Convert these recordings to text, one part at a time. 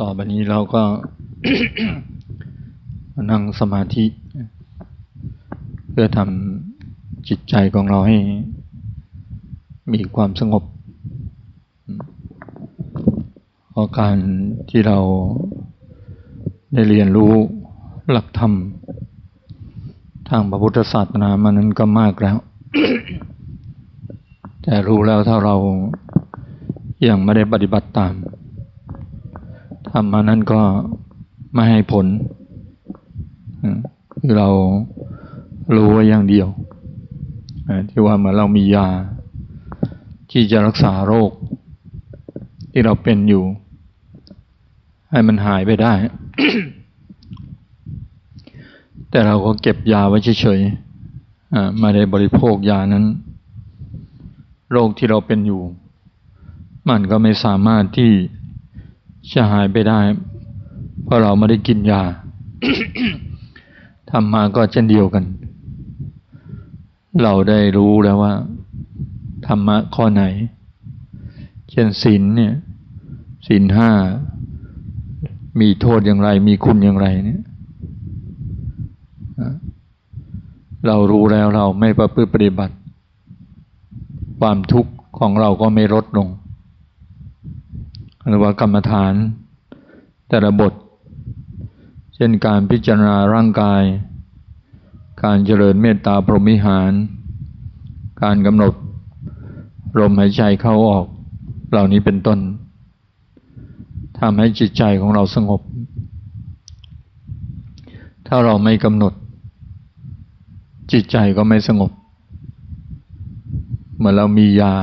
ต่อไปนี้เราก็นั่งสมาธิ เพื่อทำจิตใจของเราให้มีความสงบเพราะการที่เราได้เรียนรู้หลักธรรม ทางพระพุทธศาสนามานั้นก็มากแล้ว แต่รู้แล้วถ้าเรายังไม่ได้ปฏิบัติตาม ทำมานั้นก็ไม่ให้ผลคือเรารู้ว่าอย่างเดียวที่ว่าเมื่อเรามียา ที่จะรักษาโรค ที่เราเป็นอยู่ ให้มันหายไปได้ แต่เราก็เก็บยาไว้เฉยๆมาได้บริโภคยานั้น โรคที่เราเป็นอยู่ มันก็ไม่สามารถที่ จะหายไปได้ เพราะเราไม่ได้กินยาทำมาก็เช่นเดียวกัน เราได้รู้แล้วว่า ธรรมะข้อไหน เช่นศีลเนี่ยศีลห้ามีโทษอย่างไร มีคุณอย่างไรเนี่ยเรารู้แล้วเราไม่ประพฤติปฏิบัติ ความทุกข์ของเราก็ไม่ลดลง หรือว่ากรรมฐาน แต่ละบท เช่นการพิจารณาร่างกาย การเจริญเมตตาพรหมิหาร การกำหนดลมหายใจเข้าออก เหล่านี้เป็นต้นทำให้จิตใจของเราสงบ ถ้าเราไม่กำหนด จิตใจก็ไม่สงบ เหมือนเรามียา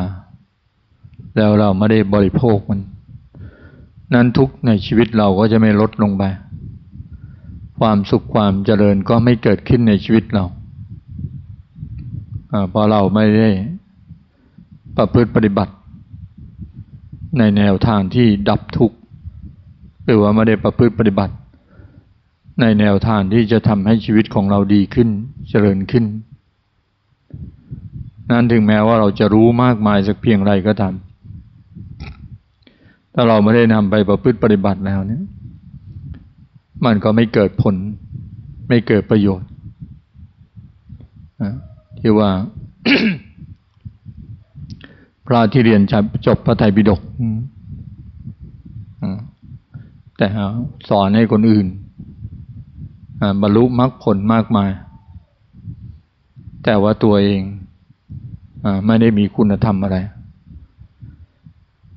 แล้วเราไม่ได้บริโภคมัน นั้นทุกในชีวิตเราก็จะไม่ลดลงไป ความสุขความเจริญก็ไม่เกิดขึ้นในชีวิตเราเพราะเราไม่ได้ประพฤติปฏิบัติ ในแนวทางที่ดับทุกข์หรือว่าไม่ได้ประพฤติปฏิบัติ ในแนวทางที่จะทำให้ชีวิตของเราดีขึ้น เจริญขึ้น นั้นถึงแม้ว่าเราจะรู้มากมายสักเพียงไรก็ตาม ถ้าเราไม่ได้นำไปประพฤติปฏิบัติแล้วเนี่ย มันก็ไม่เกิดผล ไม่เกิดประโยชน์ที่ว่า พระที่เรียนจบพระไตรปิฎกแต่สอนให้คนอื่นบรรลุมรรคผลมากมาย แต่ว่าตัวเองไม่ได้มีคุณธรรมอะไร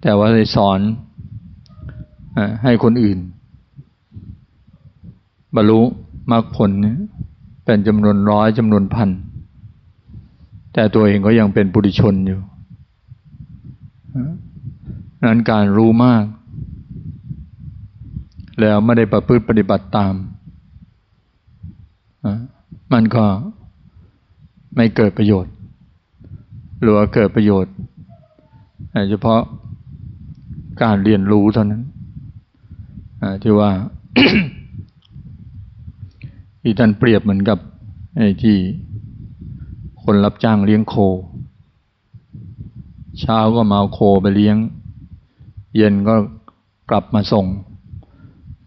แต่ว่าได้สอน ให้คนอื่น บรรลุมรรคผลเป็นจำนวนร้อยจำนวนพัน แต่ตัวเองก็ยังเป็นปุถุชนอยู่นั้นการรู้มาก แล้วไม่ได้ประพฤติปฏิบัติตาม มันก็ไม่เกิดประโยชน์ หรือว่าเกิดประโยชน์เฉพาะการเรียนรู้เท่านั้น ที่ว่าที่ท่านเปรียบเหมือนกับไอ้ที่คนรับจ้างเลี้ยงโค เช้าก็มาเอาโคไปเลี้ยง เย็นก็กลับมาส่ง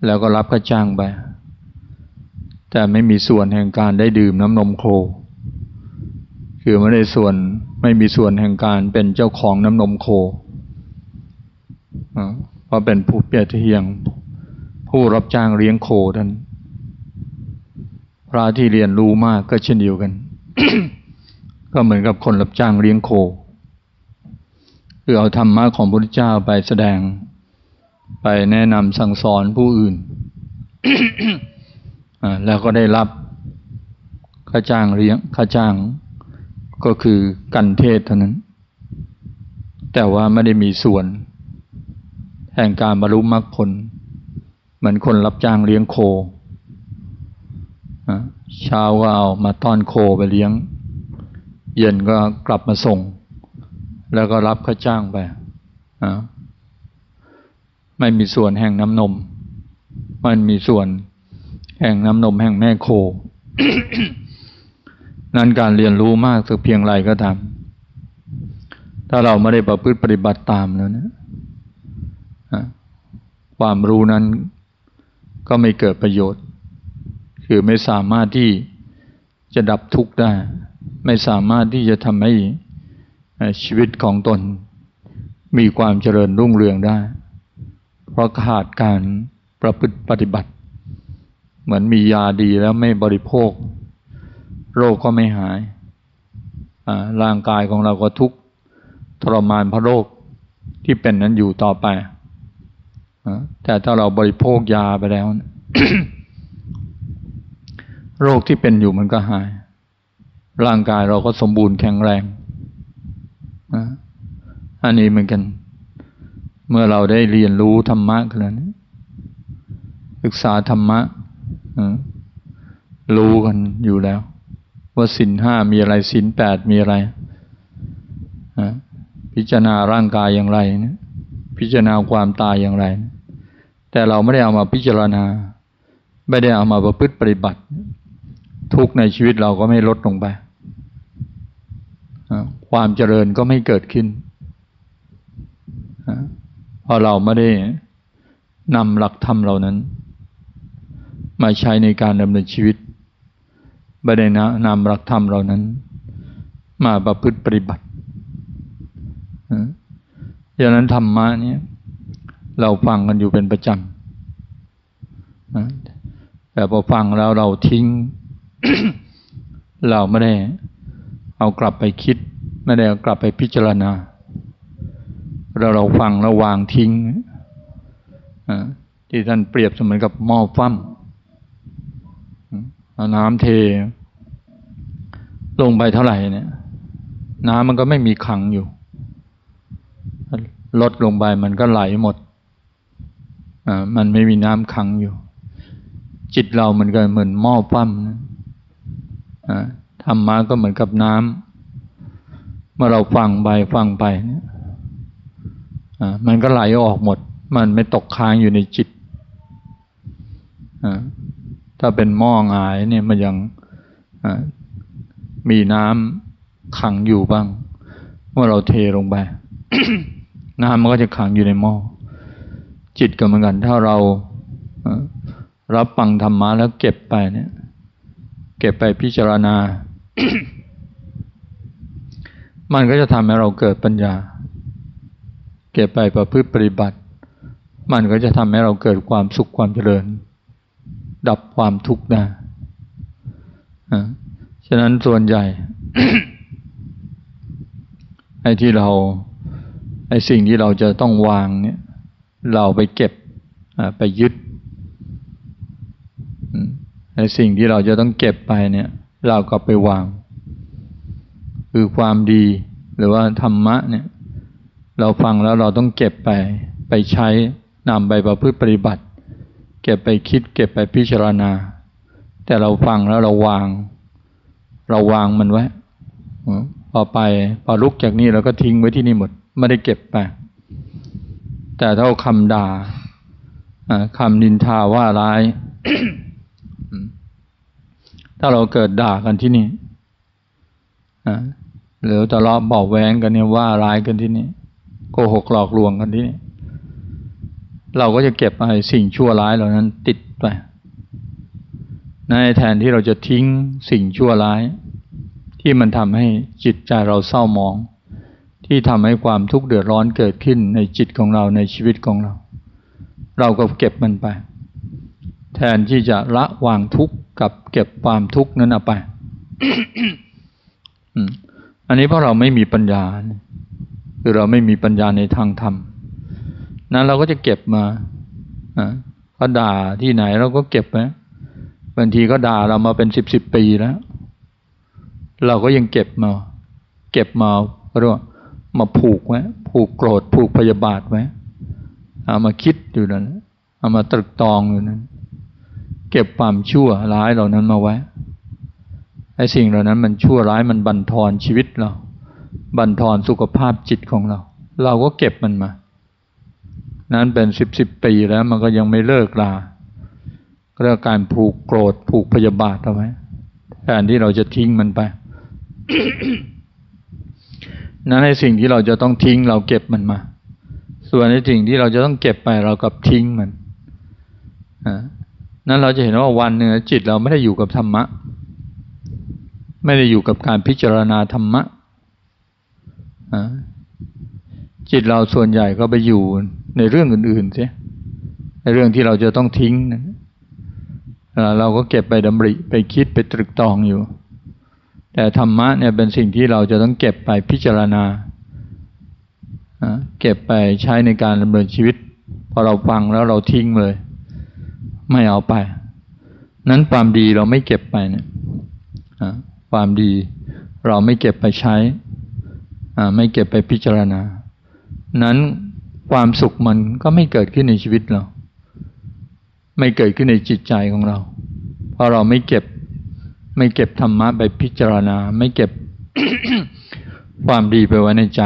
แล้วก็รับค่าจ้างไป แต่ไม่มีส่วนแห่งการได้ดื่มน้ำนมโค คือไม่ได้ส่วนไม่มีส่วนแห่งการเป็นเจ้าของน้ำนมโคเพราะเป็นผู้เปียเทียง ผู้รับจ้างเลี้ยงโคท่านพระที่เรียนรู้มากก็เช่นเดียวกัน ก็เหมือนกับคนรับจ้างเลี้ยงโค คือเอาธรรมะของพระพุทธเจ้าไปแสดง ไปแนะนำสั่งสอนผู้อื่นแล้วก็ได้รับค่าจ้างเลี้ยงค่าจ้าง ก็คือกันเทศเท่านั้น แต่ว่าไม่ได้มีส่วน แห่งการบรรลุมรรคผล เหมือนคนรับจ้างเลี้ยงโคเช้าก็เอามาต้อนโคไปเลี้ยง เย็นก็กลับมาส่ง แล้วก็รับค่าจ้างไปไม่มีส่วนแห่งน้ำนม มันมีส่วนแห่งน้ำนมแห่งแม่โค นั้นการเรียนรู้มากสักเพียงไรก็ตาม ถ้าเราไม่ได้ประพฤติปฏิบัติตามแล้วนะความรู้นั้น ก็ไม่เกิดประโยชน์ คือไม่สามารถที่จะดับทุกข์ได้ ไม่สามารถที่จะทำให้ชีวิตของตน มีความเจริญรุ่งเรืองได้ เพราะขาดการประพฤติปฏิบัติ เหมือนมียาดีแล้วไม่บริโภค โรคก็ไม่หาย ร่างกายของเราก็ทุกข์ทรมานเพราะโรคที่เป็นนั้นอยู่ต่อไป แต่ถ้าเราบริโภคยาไปแล้ว โรคที่เป็นอยู่มันก็หาย ร่างกายเราก็สมบูรณ์แข็งแรงอันนี้เหมือนกัน เมื่อเราได้เรียนรู้ธรรมะกันแล้วศึกษาธรรมะรู้กันอยู่แล้ว ว่าสินห้ามีอะไรสินแปดมีอะไรพิจารณาร่างกายอย่างไรนะพิจารณาความตายอย่างไรนะ แต่เราไม่ได้เอามาพิจารณา ไม่ได้เอามาประพฤติปฏิบัติ ทุกในชีวิตเราก็ไม่ลดลงไป ความเจริญก็ไม่เกิดขึ้นเพราะเราไม่ได้นำหลักธรรมเหล่านั้น มาใช้ในการดำเนินชีวิตไม่ได้นะนำหลักธรรมเหล่านั้น มาประพฤติปฏิบัติดังนั้นธรรมะเนี่ย เราฟังกันอยู่เป็นประจำแต่พอฟังแล้วเราทิ้ง เราไม่ได้เอากลับไปคิด ไม่ได้เอากลับไปพิจารณา เราเราฟังแล้ววางทิ้งที่ท่านเปรียบเสมือนกับหม้อฟั่มเอาน้ำเท ลงไปเท่าไหร่เนี่ย น้ำมันก็ไม่มีขังอยู่ลดลงไปมันก็ไหลหมด มันไม่มีน้ำขังอยู่ จิตเรามันก็เหมือนหม้อปั้มอ่าธรรมะก็เหมือนกับน้ำเมื่อเราฟังไปฟังไปเนี่ยมันก็ไหลออกหมด มันไม่ตกค้างอยู่ในจิต ถ้าเป็นหม้อหงายเนี่ยมันยังมีน้ำขังอยู่บ้าง เมื่อเราเทลงไป น้ำมันก็จะขังอยู่ในหม้อ จิตก็เหมือนกัน ถ้าเรารับฟังธรรมะแล้วเก็บไปเนี่ย เก็บไปพิจารณา มันก็จะทำให้เราเกิดปัญญา เก็บไปประพฤติปฏิบัติ มันก็จะทำให้เราเกิดความสุขความเจริญ ดับความทุกข์ได้ฉะนั้นส่วนใหญ่ไอ้ที่เราไอ้สิ่งที่เราจะต้องวางเนี่ย เราไปเก็บไปยึดไอ้สิ่งที่เราจะต้องเก็บไปเนี่ย เราก็ไปวาง คือความดีหรือว่าธรรมะเนี่ย เราฟังแล้วเราต้องเก็บไป ไปใช้นำไปประพฤติปฏิบัติ เก็บไปคิด เก็บไปพิจารณา แต่เราฟังแล้วเราวาง เราวางมันไว้พอไปพอลุกจากนี้เราก็ทิ้งไว้ที่นี่หมด ไม่ได้เก็บไป แต่ถ้าคำด่าคำนินทาว่าร้าย ถ้าเราเกิดด่ากันที่นี่หรือทะเลาะบอกแว้งกันเนี่ยว่าร้ายกันที่นี่โกหกหลอกลวงกันที่นี่เราก็จะเก็บอะไรสิ่งชั่วร้ายเหล่านั้นติดไป ในแทนที่เราจะทิ้งสิ่งชั่วร้าย ที่มันทำให้จิตใจเราเศร้าหมอง ที่ทำให้ความทุกข์เดือดร้อนเกิดขึ้นในจิตของเราในชีวิตของเรา เราก็เก็บมันไป แทนที่จะละวางทุกข์กับเก็บความทุกข์นั้นเอาไปอันนี้เพราะเราไม่มีปัญญาคือเราไม่มีปัญญาในทางธรรมนั้นเราก็จะเก็บมาเขาด่าที่ไหนเราก็เก็บไว้บางทีก็ด่าเรามาเป็นสิบสิบปีแล้ว เราก็ยังเก็บมา เก็บมาเรียกว่า มาผูกไว้ผูกโกรธผูกพยาบาทไว้เอามาคิดอยู่นั้นเอามาตรึกตองอยู่นั้น เก็บความชั่วร้ายเหล่านั้นมาไว้ไอ้สิ่งเหล่านั้นมันชั่วร้ายมันบั่นทอนชีวิตเรา บั่นทอนสุขภาพจิตของเรา เราก็เก็บมันมา นั้นเป็นสิบสิบปีแล้วมันก็ยังไม่เลิกลาเรื่องการผูกโกรธผูกพยาบาทเอาไว้แทนที่เราจะทิ้งมันไป นั้นในสิ่งที่เราจะต้องทิ้งเราเก็บมันมา ส่วนในสิ่งที่เราจะต้องเก็บไปเรากับทิ้งมันนั้นเราจะเห็นว่าวันหนึ่งจิตเราไม่ได้อยู่กับธรรมะ ไม่ได้อยู่กับการพิจารณาธรรมะจิตเราส่วนใหญ่ก็ไปอยู่ในเรื่องอื่นๆใช่ในเรื่องที่เราจะต้องทิ้งนะเราก็เก็บไปดำริไปคิดไปตรึกตองอยู่ แต่ธรรมะเนี่ยเป็นสิ่งที่เราจะต้องเก็บไปพิจารณา เก็บไปใช้ในการดำเนินชีวิต พอเราฟังแล้วเราทิ้งเลย ไม่เอาไป นั้นความดีเราไม่เก็บไปเนี่ยความดีเราไม่เก็บไปใช้ ไม่เก็บไปพิจารณา นั้นความสุขมันก็ไม่เกิดขึ้นในชีวิตเรา ไม่เกิดขึ้นในจิตใจของเรา เพราะเราไม่เก็บ ไม่เก็บธรรมะไปพิจารณา ไม่เก็บความดีไปไว้ในใจ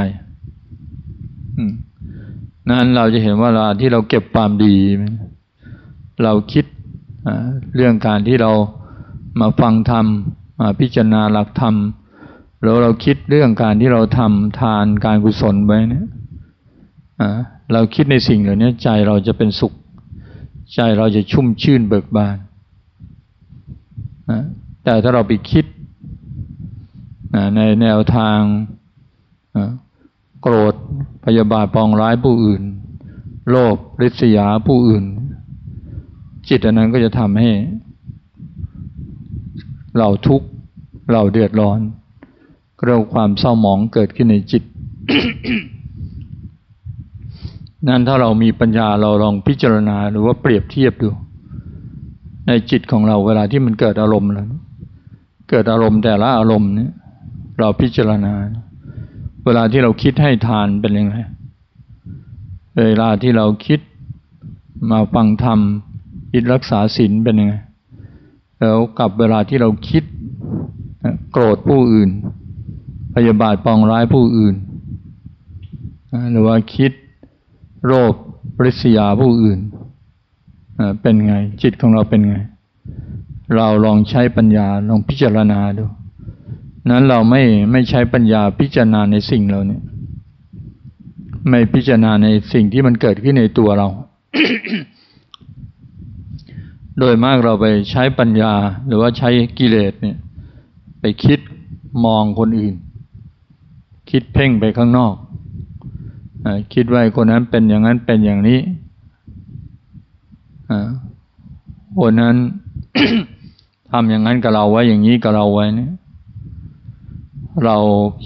นั้นเราจะเห็นว่าเราที่เราเก็บความดี เราคิดเรื่องการที่เรามาฟังธรรมมาพิจารณาหลักธรรมแล้วเราคิดเรื่องการที่เราทำทานการกุศลไว้เนี่ยเราคิดในสิ่งเหล่านี้ใจเราจะเป็นสุข ใจเราจะชุ่มชื่นเบิกบาน แต่ถ้าเราไปคิดในแนวทางโกรธพยาบาทปองร้ายผู้อื่น โลภริษยาผู้อื่น จิตอันนั้นก็จะทำให้ เราทุกข์เราเดือดร้อนเรียกความเศร้าหมองเกิดขึ้นในจิต นั่นถ้าเรามีปัญญาเราลองพิจารณาหรือว่าเปรียบเทียบดู ในจิตของเราเวลาที่มันเกิดอารมณ์แล้ว เกิดอารมณ์แต่ละอารมณ์เนี่ยเราพิจารณา เวลาที่เราคิดให้ทานเป็นยังไง เวลาที่เราคิดมาฟังธรรมคิดรักษาศีลเป็นยังไง แล้วกับเวลาที่เราคิดโกรธผู้อื่น พยาบาทปองร้ายผู้อื่น หรือว่าคิดโรคปริศยาผู้อื่น เป็นไง จิตของเราเป็นไง เราลองใช้ปัญญาลองพิจารณาดูนั้นเราไม่ไม่ใช้ปัญญาพิจารณาในสิ่งเราเนี่ย ไม่พิจารณาในสิ่งที่มันเกิดขึ้นในตัวเรา โดยมากเราไปใช้ปัญญาหรือว่าใช้กิเลสเนี่ย ไปคิดมองคนอื่น คิดเพ่งไปข้างนอกอคิดว่าคนนั้นเป็นอย่างนั้นเป็นอย่างนี้คนนั้น ทำอย่างนั้นกับเราไว้อย่างนี้กับเราไว้เนี่ยเรา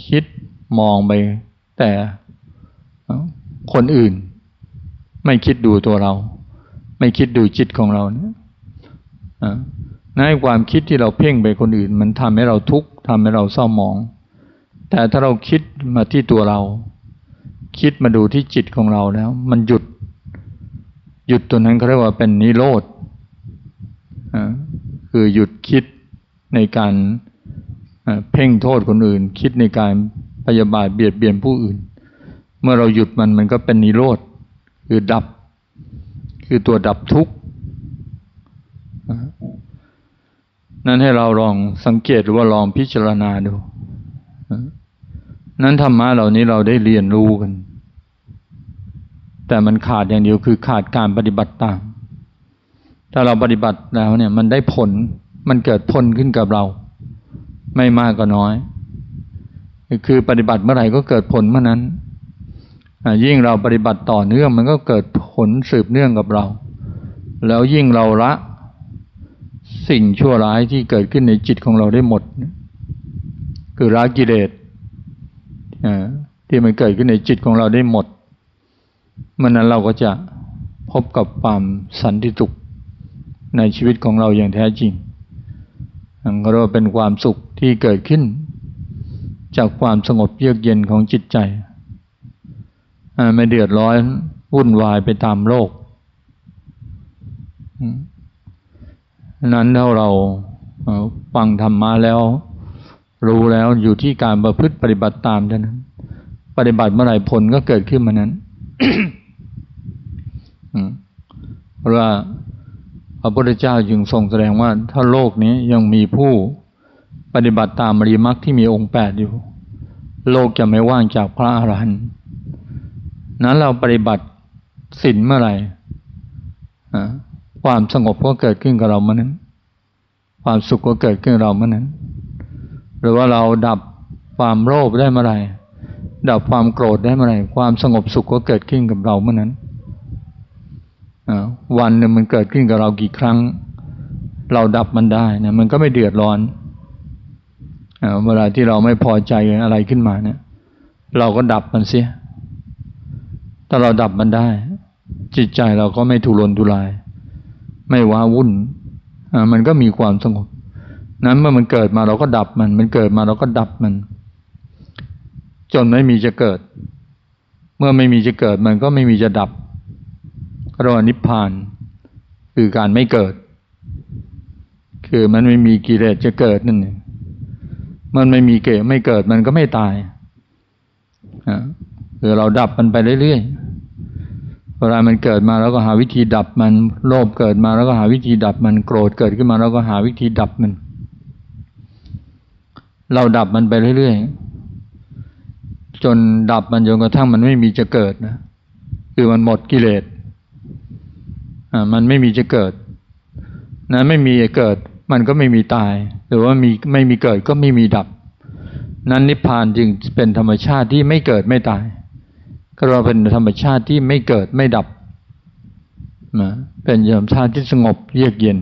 คิดมองไปแต่คนอื่น ไม่คิดดูตัวเรา ไม่คิดดูจิตของเราเนี่ยในความคิดที่เราเพ่งไปคนอื่น มันทำให้เราทุกข์ทำให้เราเศร้าหมอง แต่ถ้าเราคิดมาที่ตัวเรา คิดมาดูที่จิตของเราแล้ว มันหยุด หยุดตัวนั้นเขาเรียกว่าเป็นนิโรธ คือหยุดคิดในการเพ่งโทษคนอื่น คิดในการพยาบาทเบียดเบียนผู้อื่น เมื่อเราหยุดมันมันก็เป็นนิโรธคือดับ คือตัวดับทุกข์นั้นให้เราลองสังเกตหรือว่าลองพิจารณาดู นั้นธรรมะเหล่านี้เราได้เรียนรู้กัน แต่มันขาดอย่างเดียวคือขาดการปฏิบัติตาม ถ้าเราปฏิบัติแล้วเนี่ยมันได้ผลมันเกิดผลขึ้นกับเรา ไม่มากก็น้อย คือปฏิบัติเมื่อไหร่ก็เกิดผลเมื่อนั้นยิ่งเราปฏิบัติต่อเนื่องมันก็เกิดผลสืบเนื่องกับเรา แล้วยิ่งเราละสิ่งชั่วร้ายที่เกิดขึ้นในจิตของเราได้หมด คือละกิเลสที่มันเกิดขึ้นในจิตของเราได้หมดมื่อนั้นเราก็จะพบกับความสันติสุข ในชีวิตของเราอย่างแท้จริงก็เรียกว่าเป็นความสุขที่เกิดขึ้น จากความสงบเยือกเย็นของจิตใจ ไม่เดือดร้อนวุ่นวายไปตามโลก นั้นถ้าเราฟังธรรมมาแล้ว รู้แล้วอยู่ที่การประพฤติปฏิบัติตามเท่านั้น ปฏิบัติเมื่อไหร่ผลก็เกิดขึ้นมานั้นเพราะว่า ระพุทธเจ้าจึงทรงแสดงว่าถ้าโลกนี้ยังมีผู้ปฏิบัติตามมรีมักที่มีองค์แปดอยู่ โลกจะไม่ว่างจากพระอรหันต์นั้นเราปฏิบัติศีลเมื่อไหร่ความสงบก็เกิดขึ้นกับเราเมื่อนั้น ความสุขก็เกิดขึ้นเราเมื่อนั้น หรือว่าเราดับความโลภได้เมื่อไหร่ดับความโกรธได้เมื่อไหร่ความสงบสุขก็เกิดขึ้นกับเราเมื่อนั้น วันหนึ่งมันเกิดขึ้นกับเรากี่ครั้ง เราดับมันได้นะมันก็ไม่เดือดร้อนเวลาที่เราไม่พอใจอะไรขึ้นมาเนี่ย เราก็ดับมันเสียถ้าเราดับมันได้ จิตใจเราก็ไม่ทุรนทุราย ไม่ว้าวุ่นมันก็มีความสงบ นั้นเมื่อมันเกิดมาเราก็ดับมัน มันเกิดมาเราก็ดับมัน จนไม่มีจะเกิด เมื่อไม่มีจะเกิดมันก็ไม่มีจะดับ ก็เรียกว่านิพพาน คือการไม่เกิด คือมันไม่มีกิเลสจะเกิดนั่นเองมันไม่มีเกิดไม่เกิดมันก็ไม่ตายคือเราดับมันไปเรื่อยๆเวลามันเกิดมาเราก็หาวิธีดับมัน โลภเกิดมาเราก็หาวิธีดับมันโกรธเกิดขึ้นมาเราก็หาวิธีดับมัน เราดับมันไปเรื่อยๆจนดับมันจนกระทั่งมันไม่มีจะเกิดนะ คือมันหมดกิเลส มันไม่มีจะเกิดนะไม่มีเกิดมันก็ไม่มีตาย หรือว่ามีไม่มีเกิดก็ไม่มีดับ นั้นนิพพานจึงเป็นธรรมชาติที่ไม่เกิดไม่ตาย ก็เราเป็นธรรมชาติที่ไม่เกิดไม่ดับนะเป็นธรรมชาติที่สงบเยือกเย็น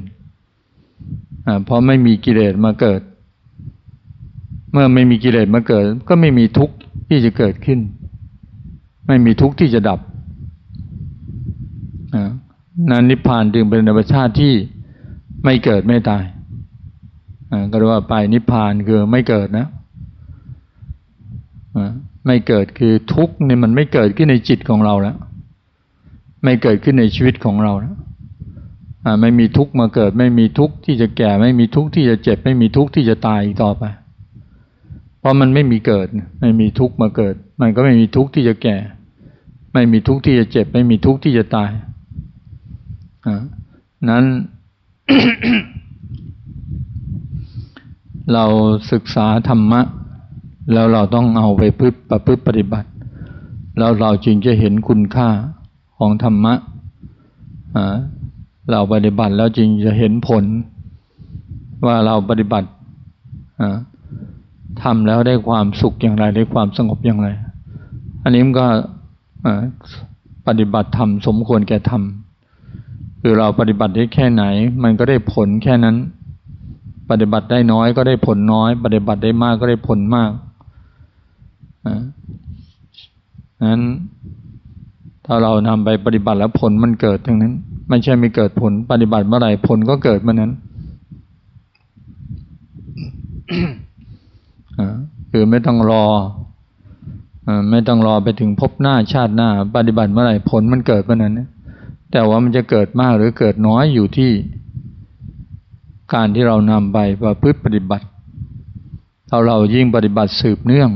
อ่าเพราะไม่มีกิเลสมาเกิด เมื่อไม่มีกิเลสมาเกิด ก็ไม่มีทุกข์ที่จะเกิดขึ้น ไม่มีทุกข์ที่จะดับ นั้นนิพพานจึงเป็นธรรมชาติที่ไม่เกิดไม่ตายก็เรียกว่าไปนิพพานคือไม่เกิดนะไม่เกิดคือทุกข์เนี่ยมันไม่เกิดขึ้นในจิตของเราแล้ว ไม่เกิดขึ้นในชีวิตของเราแล้วไม่มีทุกข์มาเกิด ไม่มีทุกข์ที่จะแก่ ไม่มีทุกข์ที่จะเจ็บ ไม่มีทุกข์ที่จะตายอีกต่อไป เพราะมันไม่มีเกิด ไม่มีทุกข์มาเกิด มันก็ไม่มีทุกข์ที่จะแก่ ไม่มีทุกข์ที่จะเจ็บ ไม่มีทุกข์ที่จะตาย นั้นเราศึกษาธรรมะ แล้วเราต้องเอาไปพึ่ประพฤติปฏิบัติ แล้วเราจึงจะเห็นคุณค่าของธรรมะเราปฏิบัติแล้วจึงจะเห็นผล ว่าเราปฏิบัติทำแล้วได้ความสุขอย่างไร ได้ความสงบอย่างไร อันนี้มันก็ปฏิบัติธรรมสมควรแก่ธรรม คือเราปฏิบัติได้แค่ไหน มันก็ได้ผลแค่นั้น ปฏิบัติได้น้อยก็ได้ผลน้อย ปฏิบัติได้มากก็ได้ผลมากนั้นถ้าเรานำไปปฏิบัติแล้วผลมันเกิดทั้งนั้น ไม่ใช่ไม่เกิดผล ปฏิบัติเมื่อไหร่ผลก็เกิดเมื่อนั้นคือไม่ต้องรอไม่ต้องรอไปถึงพบหน้าชาติหน้า ปฏิบัติเมื่อไหร่ผลมันเกิดเมื่อนั้น แต่ว่ามันจะเกิดมากหรือเกิดน้อยอยู่ที่ การที่เรานำไปประพฤติปฏิบัติถ้าเรายิ่งปฏิบัติสืบเนื่อง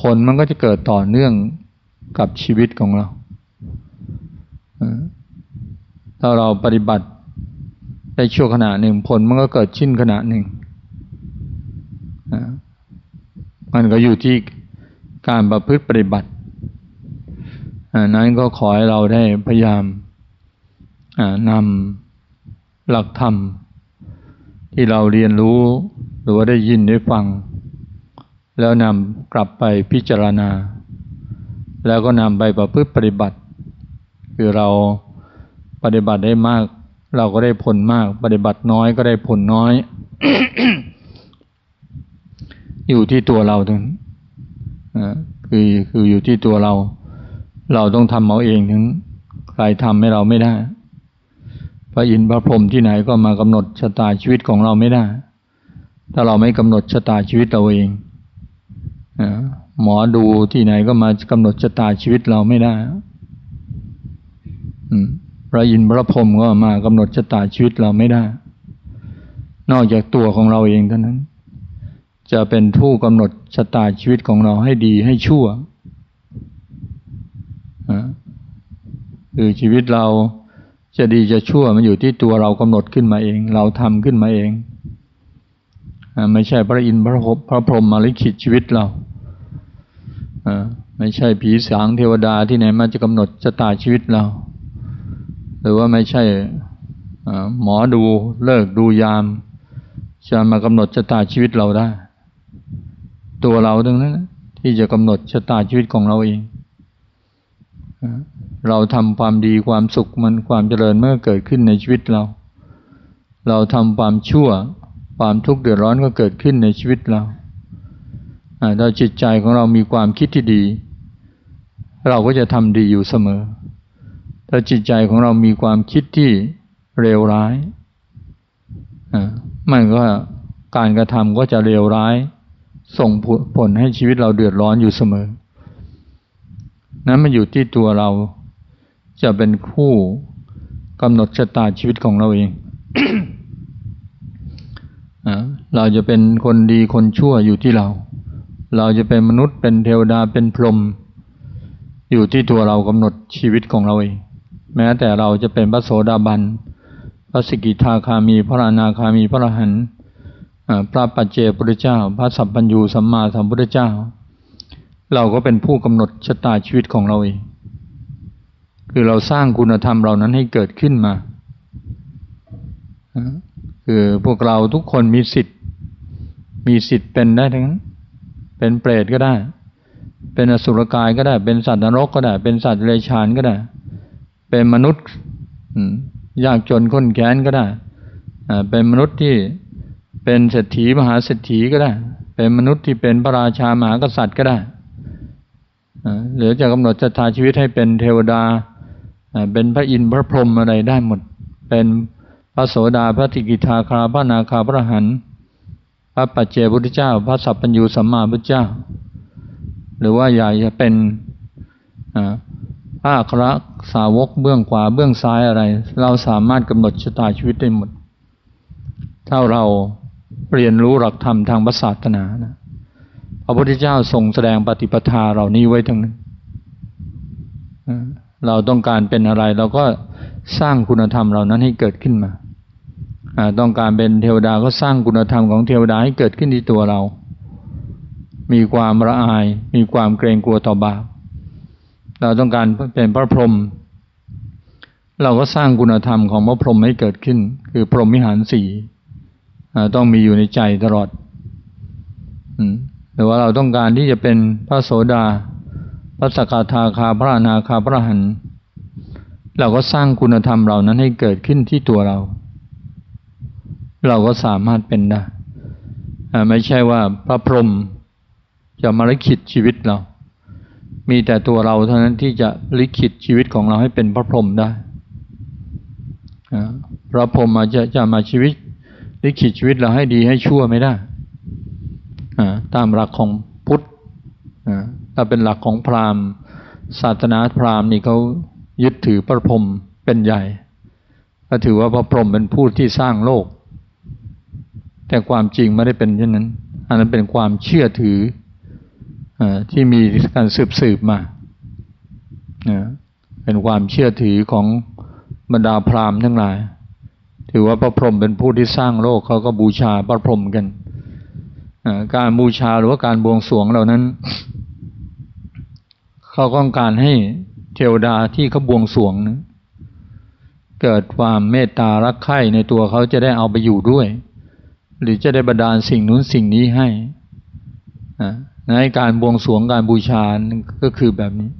ผลมันก็จะเกิดต่อเนื่องกับชีวิตของเรา ถ้าเราปฏิบัติได้ชั่วขณะหนึ่งผลมันก็เกิดชิ้นขณะหนึ่ง มันก็อยู่ที่การประพฤติปฏิบัติ นั้นก็ขอให้เราได้พยายามนำหลักธรรม ที่เราเรียนรู้หรือว่าได้ยินได้ฟัง แล้วนำกลับไปพิจารณา แล้วก็นำไปประพฤติปฏิบัติ คือเราปฏิบัติได้มาก เราก็ได้ผลมาก ปฏิบัติน้อยก็ได้ผลน้อย อยู่ที่ตัวเราถึงคือคืออยู่ที่ตัวเรา เราต้องทำเอาเองถึงใครทำให้เราไม่ได้ พระอินทร์พระพรหมที่ไหนก็มากำหนดชะตาชีวิตของเราไม่ได้ ถ้าเราไม่กำหนดชะตาชีวิตเราเองหมอดูที่ไหนก็มากำหนดชะตาชีวิตเราไม่ได้พระอินทร์พระพรหมก็มากำหนดชะตาชีวิตเราไม่ได้ นอกจากตัวของเราเองเท่านั้น จะเป็นผู้กำหนดชะตาชีวิตของเราให้ดีให้ชั่ว คือชีวิตเราจะดีจะชั่วมันอยู่ที่ตัวเรากำหนดขึ้นมาเอง เราทำขึ้นมาเองไม่ใช่พระอินทร์พระพระพรหมมาลิขิตชีวิตเราไม่ใช่ผีสางเทวดาที่ไหนมาจะกำหนดชะตาชีวิตเรา หรือว่าไม่ใช่หมอดูเลิกดูยาม จะมากำหนดชะตาชีวิตเราได้ ตัวเราตรงนั้นที่จะกำหนดชะตาชีวิตของเราเอง เราทำความดีความสุขมันความเจริญเมื่อเกิดขึ้นในชีวิตเรา เราทำความชั่วความทุกข์เดือดร้อนก็เกิดขึ้นในชีวิตเราถ้าจิตใจของเรามีความคิดที่ดี เราก็จะทำดีอยู่เสมอ ถ้าจิตใจของเรามีความคิดที่เลวร้ายมันก็การกระทำก็จะเลวร้าย ส่งผลให้ชีวิตเราเดือดร้อนอยู่เสมอ นั้นมันอยู่ที่ตัวเรา จะเป็นคู่กำหนดชะตาชีวิตของเราเอง เราจะเป็นคนดีคนชั่วอยู่ที่เรา เราจะเป็นมนุษย์เป็นเทวดาเป็นพรหมอยู่ที่ตัวเรากำหนดชีวิตของเราเอง แม้แต่เราจะเป็นพระโสดาบัน พระสกิทาคามี พระอนาคามี พระอรหันต์พระปัจเจพุทธเจ้า พระสัพพัญญูสัมมาสัมพุทธเจ้า เราก็เป็นผู้กำหนดชะตาชีวิตของเราเอง คือเราสร้างคุณธรรมเหล่านั้นให้เกิดขึ้นมา คือพวกเราทุกคนมีสิทธิ์ มีสิทธิ์เป็นได้ทั้งนั้น เป็นเปรตก็ได้ เป็นอสุรกายก็ได้ เป็นสัตว์นรกก็ได้ เป็นสัตว์เลี้ยชานก็ได้ เป็นมนุษย์ยากจนคนแค้นก็ได้ เป็นมนุษย์ที่เป็นเศรษฐีมหาเศรษฐีก็ได้ เป็นมนุษย์ที่เป็นพระราชามหากษัตริย์ก็ได้หรือจะกำหนดชะตาชีวิตให้เป็นเทวดา เป็นพระอินทร์พระพรหมอะไรได้หมด เป็นพระโสดาพระติกิทาคาพระนาคาพระหันพระปัจเจพุทธเจ้า พระสัพพัญญูสัมมาพุทธเจ้า หรือว่าอยากจะเป็นพระอัครสาวกเบื้องขวาเบื้องซ้ายอะไร เราสามารถกำหนดชะตาชีวิตได้หมด ถ้าเราเรียนรู้หลักธรรมทางศาสนานะพระพุทธเจ้าทรงแสดงปฏิปทาเหล่านี้ไว้ทั้งนั้น เราต้องการเป็นอะไร เราก็สร้างคุณธรรมเหล่านั้นให้เกิดขึ้นมาต้องการเป็นเทวดาก็สร้างคุณธรรมของเทวดาให้เกิดขึ้นที่ตัวเรา มีความละอาย มีความเกรงกลัวต่อบาปเราต้องการเป็นพระพรหมเราก็สร้างคุณธรรมของพระพรหมให้เกิดขึ้น คือพรหมวิหารสี่ต้องมีอยู่ในใจตลอดหรือว่าเราต้องการที่จะเป็นพระโสดา ระสกทาคาพระนาคาพระหันเราก็สร้างคุณธรรมเหล่านั้นให้เกิดขึ้นที่ตัวเรา เราก็สามารถเป็นได้ไม่ใช่ว่าพระพรหมจะมาลิขิตชีวิตเรา มีแต่ตัวเราเท่านั้นที่จะลิขิตชีวิตของเราให้เป็นพระพรหมได้พระพรหมจะจะมาชีวิตลิขิตชีวิตเราให้ดีให้ชั่วไม่ได้ตามหลักของพุทธ ถ้าเป็นหลักของพราหมณ์ ศาสนาพราหมณ์นี่เขายึดถือพระพรหมเป็นใหญ่ก็ถือว่าพระพรหมเป็นผู้ที่สร้างโลก แต่ความจริงไม่ได้เป็นเช่นนั้น อันนั้นเป็นความเชื่อถืออที่มีการสืบสืบมาเป็นความเชื่อถือของบรรดาพราหมณ์ทั้งหลาย ถือว่าพระพรหมเป็นผู้ที่สร้างโลกเขาก็บูชาพระพรหมกัน การบูชาหรือว่าการบวงสรวงเหล่านั้น เขาต้องการให้เทวดาที่เขาบวงสวงนะเกิดความเมตตารักใคร่ในตัวเขาจะได้เอาไปอยู่ด้วย หรือจะได้บันดาลสิ่งนู้นสิ่งนี้ให้ในการบวงสวงการบูชาก็คือแบบนี้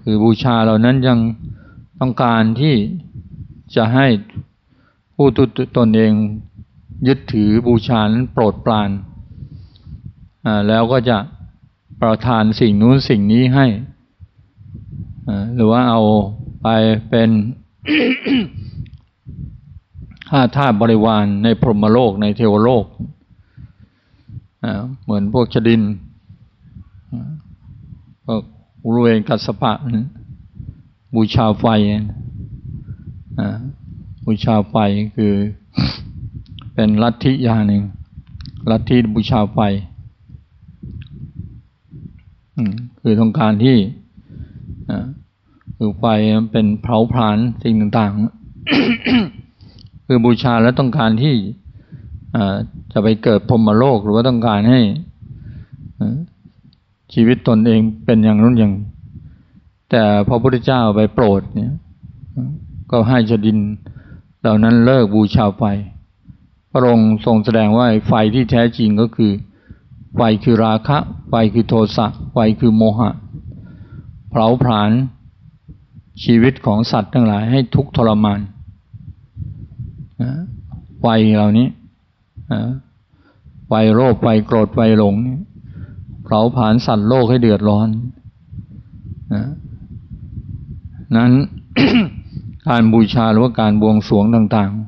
คือบูชาเหล่านั้นยังต้องการที่จะให้ผู้ตุตนเองยึดถือบูชานั้นโปรดปราน แล้วก็จะ ประทานสิ่งนู้นสิ่งนี้ให้ หรือว่าเอาไปเป็นข้าทาสบริวารในพรหมโลกในเทวโลก เหมือนพวกชดินพวกรุเวนกัสปะบูชาไฟบูชาไฟคือเป็นลัทธิอย่างหนึ่งลัทธิบูชาไฟ คือต้องการที่คือไฟเป็นเผาผลาญสิ่งต่างๆ คือบูชาแล้วต้องการที่จะไปเกิดพรมโลก หรือว่าต้องการให้ชีวิตตนเองเป็นอย่างนู้นอย่าง แต่พระพุทธเจ้าไปโปรดเนี่ย ก็ให้ชดินเหล่านั้นเลิกบูชาไฟ พระองค์ทรงแสดงว่าไฟที่แท้จริงก็คือ ไฟคือราคะ ไฟคือโทสะ ไฟคือโมหะ เผาผลาญชีวิตของสัตว์ทั้งหลายให้ทุกทรมานไฟเหล่านี้ไฟโรคไฟโกรธไฟหลงเผาผลาญสัตว์โลกให้เดือดร้อนนั้นการบูชาหรือว่าการบวงสรวงต่างๆ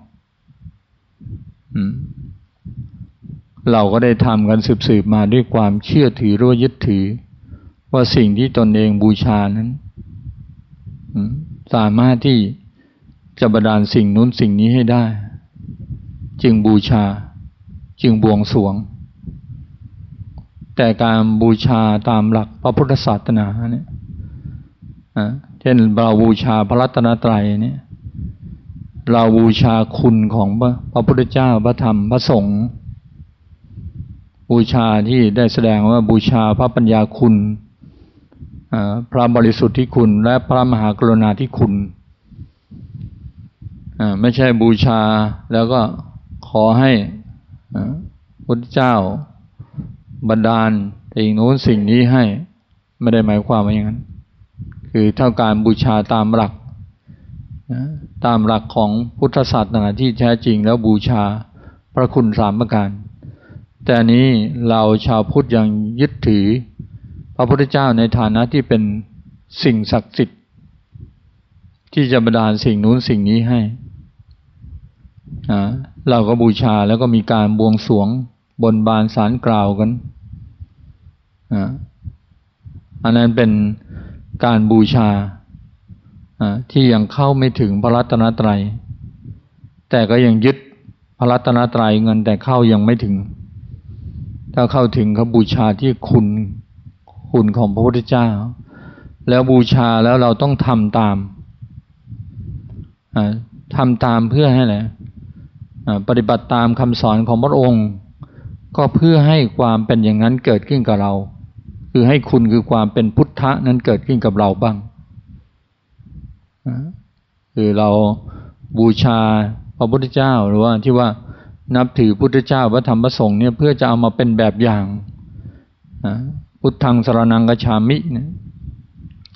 เราก็ได้ทำกันสืบๆมาด้วยความเชื่อถือหรือยึดถือ ว่าสิ่งที่ตนเองบูชานั้นสามารถที่จะบดาลสิ่งนู้นสิ่งนี้ให้ได้ จึงบูชา จึงบวงสรวง แต่การบูชาตามหลักพระพุทธศาสนาเนี่ยเช่นเราบูชาพระรัตนตรัยเนี่ย เราบูชาคุณของพระพุทธเจ้าพระธรรมพระสงฆ์ บูชาที่ได้แสดงว่าบูชาพระปัญญาคุณพระบริสุทธิ์ที่คุณ และพระมหากรุณาธิคุณไม่ใช่บูชาแล้วก็ขอให้พุทธเจ้าบันดาลสิ่งโน้นสิ่งนี้ให้ไม่ได้หมายความว่าอย่างนั้น คือเท่าการบูชาตามหลักตามหลักของพุทธศาสนาที่แท้จริงแล้วบูชาพระคุณสามประการ แต่นี้เราชาวพุทธยังยึดถือ พระพุทธเจ้าในฐานะที่เป็นสิ่งศักดิ์สิทธิ์ ที่จะบันดาลสิ่งนู้นสิ่งนี้ให้ เราก็บูชาแล้วก็มีการบวงสวงบนบานสารกล่าวกันอันนั้นเป็นการบูชาที่ยังเข้าไม่ถึงพระรัตนตรัย แต่ก็ยังยึดพระรัตนตรัยเงินแต่เข้ายังไม่ถึง ถ้าเข้าถึงเขาบูชาที่คุณคุณของพระพุทธเจ้า แล้วบูชาแล้วเราต้องทำตามทำตามเพื่อให้อะไรปฏิบัติตามคำสอนของพระองค์ ก็เพื่อให้ความเป็นอย่างนั้นเกิดขึ้นกับเรา คือให้คุณคือความเป็นพุทธะนั้นเกิดขึ้นกับเราบ้างคือเราบูชาพระพุทธเจ้าหรือว่าที่ว่า นับถือพุทธเจ้าพระธรรมพระสงฆ์เนี่ยเพื่อจะเอามาเป็นแบบอย่างพุทธังสรนังกชามิเนี่ย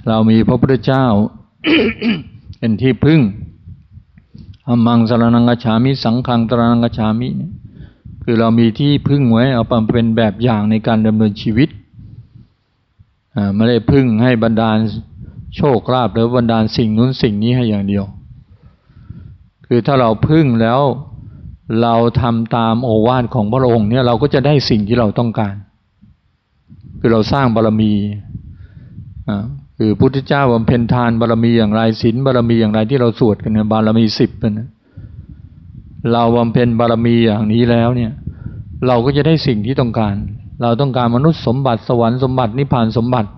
เรามีพระพุทธเจ้าเป็นที่พึ่งธรรมังสรนังกชามิ สังฆังสรนังกชามิเนี่ยคือเรามีที่พึ่งไว้เอาไปเป็นแบบอย่างในการดำเนินชีวิตไม่ได้พึ่งให้บรรดาลโชคลาภหรือบรรดาลสิ่งนู้นสิ่งนี้ให้อย่างเดียว คือถ้าเราพึ่งแล้ว เราทำตามโอวาทของพระองค์เนี่ยเราก็จะได้สิ่งที่เราต้องการ คือเราสร้างบารมีอ่าคือพุทธเจ้าบำเพ็ญทานบารมีอย่างไรศีลบารมีอย่างไรที่เราสวดกันเนี่ยบารมีสิบนะเราบำเพ็ญบารมีอย่างนี้แล้วเนี่ย เราก็จะได้สิ่งที่ต้องการ เราต้องการมนุษย์สมบัติสวรรค์สมบัตินิพพานสมบัติ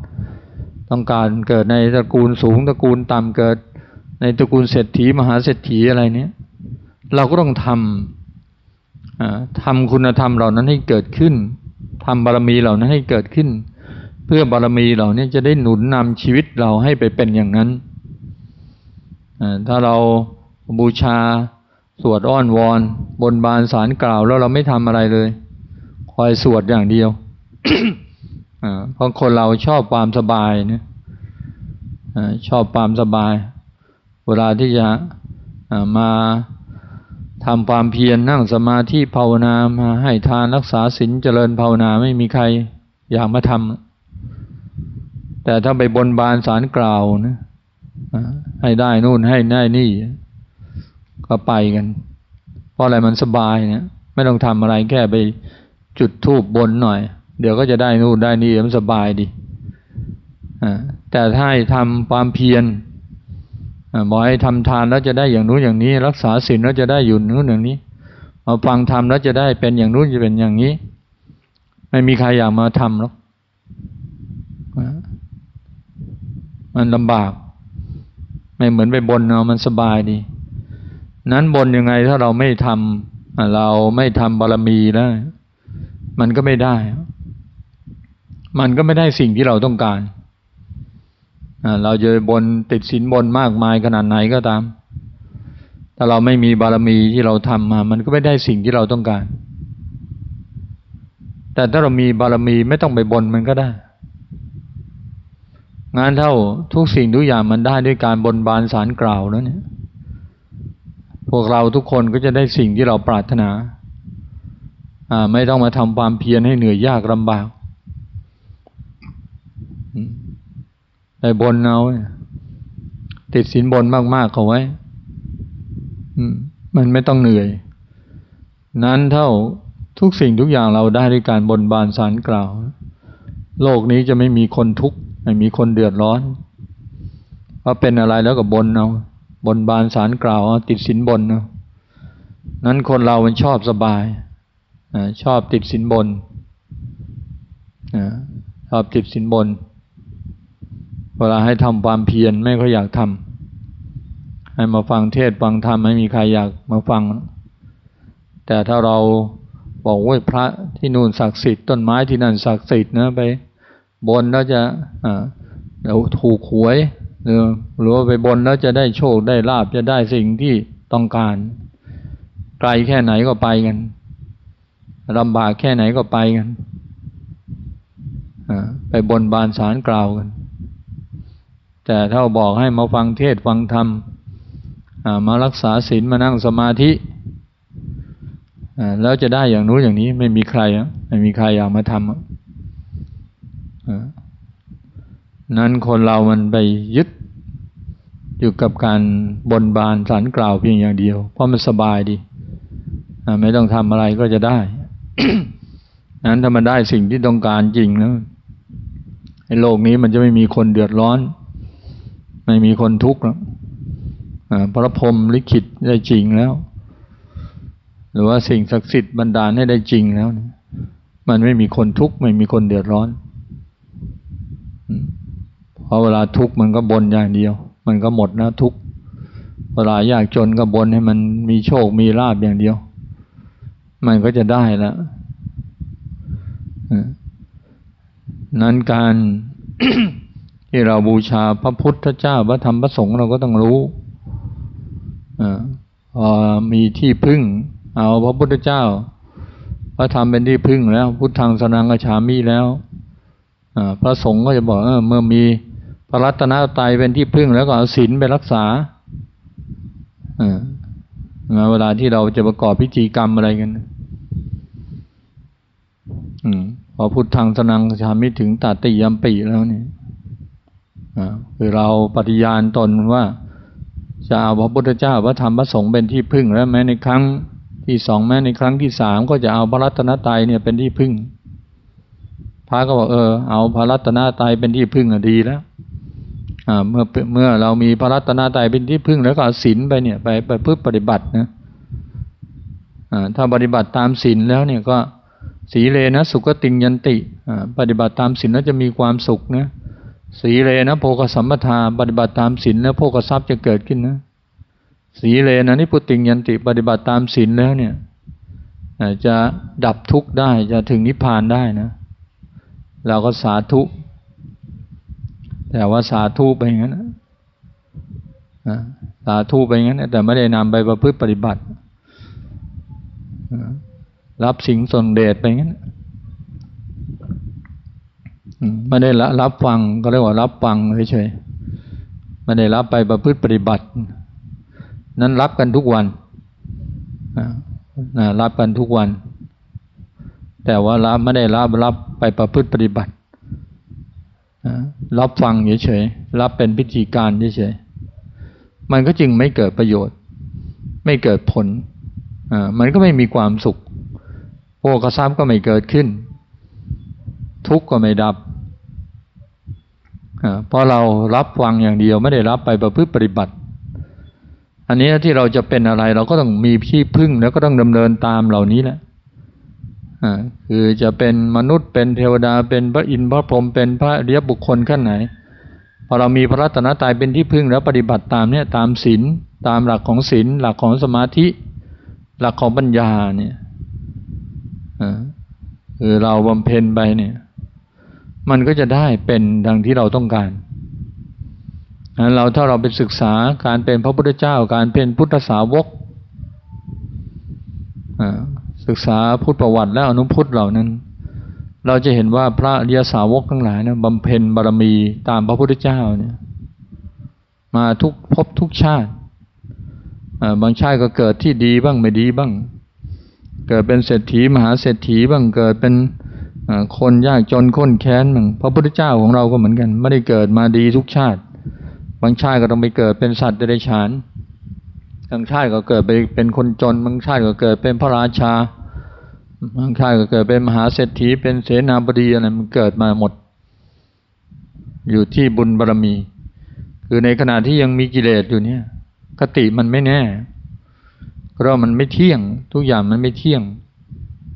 ต้องการเกิดในตระกูลสูงตระกูลต่ำเกิด ในตระกูลเศรษฐีมหาเศรษฐีอะไรเนี้ย เราก็ต้องทำทำคุณธรรมเหล่านั้นให้เกิดขึ้นทำบารมีเหล่านั้นให้เกิดขึ้น เพื่อบารมีเหล่านี้จะได้หนุนนำชีวิตเราให้ไปเป็นอย่างนั้น ถ้าเราบูชาสวดอ้อนวอน บนบานสารกล่าวแล้วเราไม่ทำอะไรเลย คอยสวดอย่างเดียวเพราะคนเราชอบความสบายนี่ยชอบความสบาย เวลาที่จะมา ทำความเพียรนั่งสมาธิภาวนามาให้ทานรักษาศีลเจริญภาวนาไม่มีใครอยากมาทำแต่ถ้าไปบนบานสารกล่าวนะให้ได้นู่นให้ได้นี่ ก็ไปกัน เพราะอะไรมันสบายเนี่ยไม่ต้องทำอะไรแค่ไปจุดทูบบนหน่อย เดี๋ยวก็จะได้นู่นได้นี่มันสบายดีแต่ถ้าให้ทำความเพียร บอกให้ทำทานแล้วจะได้อย่างนู้นอย่างนี้ รักษาศีลแล้วจะได้อยู่นู้นอย่างนี้มาฟังทำแล้วจะได้เป็นอย่างนู้นจะเป็นอย่างนี้ ไม่มีใครอยากมาทำหรอกมันลำบาก ไม่เหมือนไปบนเนาะมันสบายดี นั้นบนยังไงถ้าเราไม่ทำเราไม่ทำบารมีแล้วมันก็ไม่ได้ มันก็ไม่ได้สิ่งที่เราต้องการ เราจะบนติดสินบนมากมายขนาดไหนก็ตาม ถ้าเราไม่มีบารมีที่เราทำมา มันก็ไม่ได้สิ่งที่เราต้องการ แต่ถ้าเรามีบารมีไม่ต้องไปบนมันก็ได้ งานเท่าทุกสิ่งทุกอย่างมันได้ด้วยการบนบานสารกล่าวแล้วเนี่ย พวกเราทุกคนก็จะได้สิ่งที่เราปรารถนาอ่าไม่ต้องมาทำความเพียรให้เหนื่อยยากลำบาก ไปบนเอาติดสินบนมากๆเขาไว้มันไม่ต้องเหนื่อย นั้นเท่าทุกสิ่งทุกอย่างเราได้ด้วยการบนบานสารกล่าว โลกนี้จะไม่มีคนทุกข์ไม่มีคนเดือดร้อนว่าเป็นอะไรแล้วก็บนเอาบนบานสารกล่าวติดสินบนเนาะนั้นคนเรามันชอบสบายชอบติดสินบนชอบติดสินบน เวลาให้ทำความเพียรไม่ค่อยอยากทำให้มาฟังเทศฟังธรรมไม่มีใครอยากมาฟัง แต่ถ้าเราบอกว่าพระที่นู่นศักดิ์สิทธิ์ต้นไม้ที่นั่นศักดิ์สิทธิ์นะไปบนแล้วจะอ่าเราถูกหวยหรือหรือว่าไปบนแล้วจะได้โชคได้ลาบจะได้สิ่งที่ต้องการ ไกลแค่ไหนก็ไปกันลำบากแค่ไหนก็ไปกันไปบนบานสารกล่าวกัน แต่ถ้าบอกให้มาฟังเทศฟังธรรมมารักษาศีลมานั่งสมาธิแล้วจะได้อย่างนู้นอย่างนี้ไม่มีใครไม่มีใครอยากมาทำนั้นคนเรามันไปยึดอยู่กับการบนบานสารกล่าวเพียงอย่างเดียว เพราะมันสบายดีไม่ต้องทำอะไรก็จะได้นั้นถ้ามันได้สิ่งที่ต้องการจริงนะในโลกนี้มันจะไม่มีคนเดือดร้อน ไม่มีคนทุกข์แล้วพระพรหมลิขิตได้จริงแล้ว หรือว่าสิ่งศักดิ์สิทธิ์บันดาลให้ได้จริงแล้วมันไม่มีคนทุกข์ไม่มีคนเดือดร้อนเพราะเวลาทุกข์มันก็บนอย่างเดียว มันก็หมดนะทุกข์เวลายากจนก็บนให้มันมีโชคมีลาบอย่างเดียว มันก็จะได้แล้วนั้นการ ที่เราบูชาพระพุทธเจ้าพระธรรมพระสงฆ์เราก็ต้องรู้อมีที่พึ่ง เอาพระพุทธเจ้า พระธรรมเป็นที่พึ่งแล้ว พุทธังสนังกชามีแล้วพระสงฆ์ก็จะบอกเออเมื่อมีพระรัตนตรัยเป็นที่พึ่งแล้วก็เอาศีลไปรักษาเวลาที่เราจะประกอบพิธีกรรมอะไรกันพอพุทธังสนังชามิถึงตัติยมปีแล้วเนี่ย คือเราปฏิญาณตนว่าจะเอาพระพุทธเจ้าพระธรรมพระสงฆ์เป็นที่พึ่งแล้วแม้ในครั้งที่สองแม้ในครั้งที่สามก็จะเอาพระรัตนตรัยเนี่ยเป็นที่พึ่ง พระก็บอกเออ เอาพระรัตนตรัยเป็นที่พึ่งอะดีแล้วอ่าเมื่อเมื่อเรามีพระรัตนตรัยเป็นที่พึ่งแล้วก็ศีลไปเนี่ยไปไปพึ่งปฏิบัตินะอ่าถ้าปฏิบัติตามศีลแล้วเนี่ยก็สีเลนะสุขติงยันติอ่าปฏิบัติตามศีลแล้วจะมีความสุขนะ สีเลนะโภกสัมปทาปฏิบัติตามศีลแล้วโภกทรัพย์จะเกิดขึ้นนะ สีเลนะนิพุติงยันติปฏิบัติตามศีลแล้วเนี่ยจะดับทุกข์ได้จะถึงนิพพานได้นะเราก็สาธุ แต่ว่าสาธุไปอย่างนั้นสาธุไปอย่างนั้นแต่ไม่ได้นำไปประพฤติปฏิบัติ รับสิ่งส่งเดชไปอย่างนั้น ไม่ได้รับฟังก็เรียกว่ารับฟังเฉยๆไม่ได้รับไปประพฤติปฏิบัติ นั้นรับกันทุกวันนะรับกันทุกวัน แต่ว่ารับไม่ได้รับรับไปประพฤติปฏิบัติรับฟังเฉยๆรับเป็นพิธีการเฉยๆมันก็จึงไม่เกิดประโยชน์ ไม่เกิดผลมันก็ไม่มีความสุขโภคทรัพย์ก็ไม่เกิดขึ้น ทุกข์ก็ไม่ดับ เพราะเรารับฟังอย่างเดียวไม่ได้รับไปประพฤติปฏิบัติ อันนี้ที่เราจะเป็นอะไรเราก็ต้องมีที่พึ่งแล้วก็ต้องดำเนินตามเหล่านี้แหละคือจะเป็นมนุษย์เป็นเทวดาเป็นพระอินทร์พระพรหมเป็นพระเรียบบุคคลขั้นไหนพอเรามีพระรัตนตรัยเป็นที่พึ่งแล้วปฏิบัติตามเนี่ยตามศีลตามหลักของศีลหลักของสมาธิ หลักของปัญญาเนี่ยคือเราบำเพ็ญไปเนี่ย มันก็จะได้เป็นดังที่เราต้องการเราถ้าเราไปศึกษาการเป็นพระพุทธเจ้า การเป็นพุทธสาวก ศึกษาพุทธประวัติและอนุพุทธเหล่านั้น เราจะเห็นว่าพระเรียสาวกทั้งหลายนะบำเพ็ญบารมีตามพระพุทธเจ้าเนี่ยมาทุกภพทุกชาติ บางชาติก็เกิดที่ดีบ้างไม่ดีบ้าง เกิดเป็นเศรษฐีมหาเศรษฐีบ้างเกิดเป็น คนยากจนค้นแค้นบ้างพระพุทธเจ้าของเราก็เหมือนกัน ไม่ได้เกิดมาดีทุกชาติ บางชาติก็ต้องไปเกิดเป็นสัตว์เดรัจฉานบางชาติก็เกิดไปเป็นคนจน บางชาติก็เกิดเป็นพระราชา บางชาติก็เกิดเป็นมหาเศรษฐี เป็นเสนาบดีอะไรมันเกิดมาหมด อยู่ที่บุญบารรมี คือในขณะที่ยังมีกิเลสอยู่เนี่ยกติมันไม่แน่เพราะมันไม่เที่ยง ทุกอย่างมันไม่เที่ยง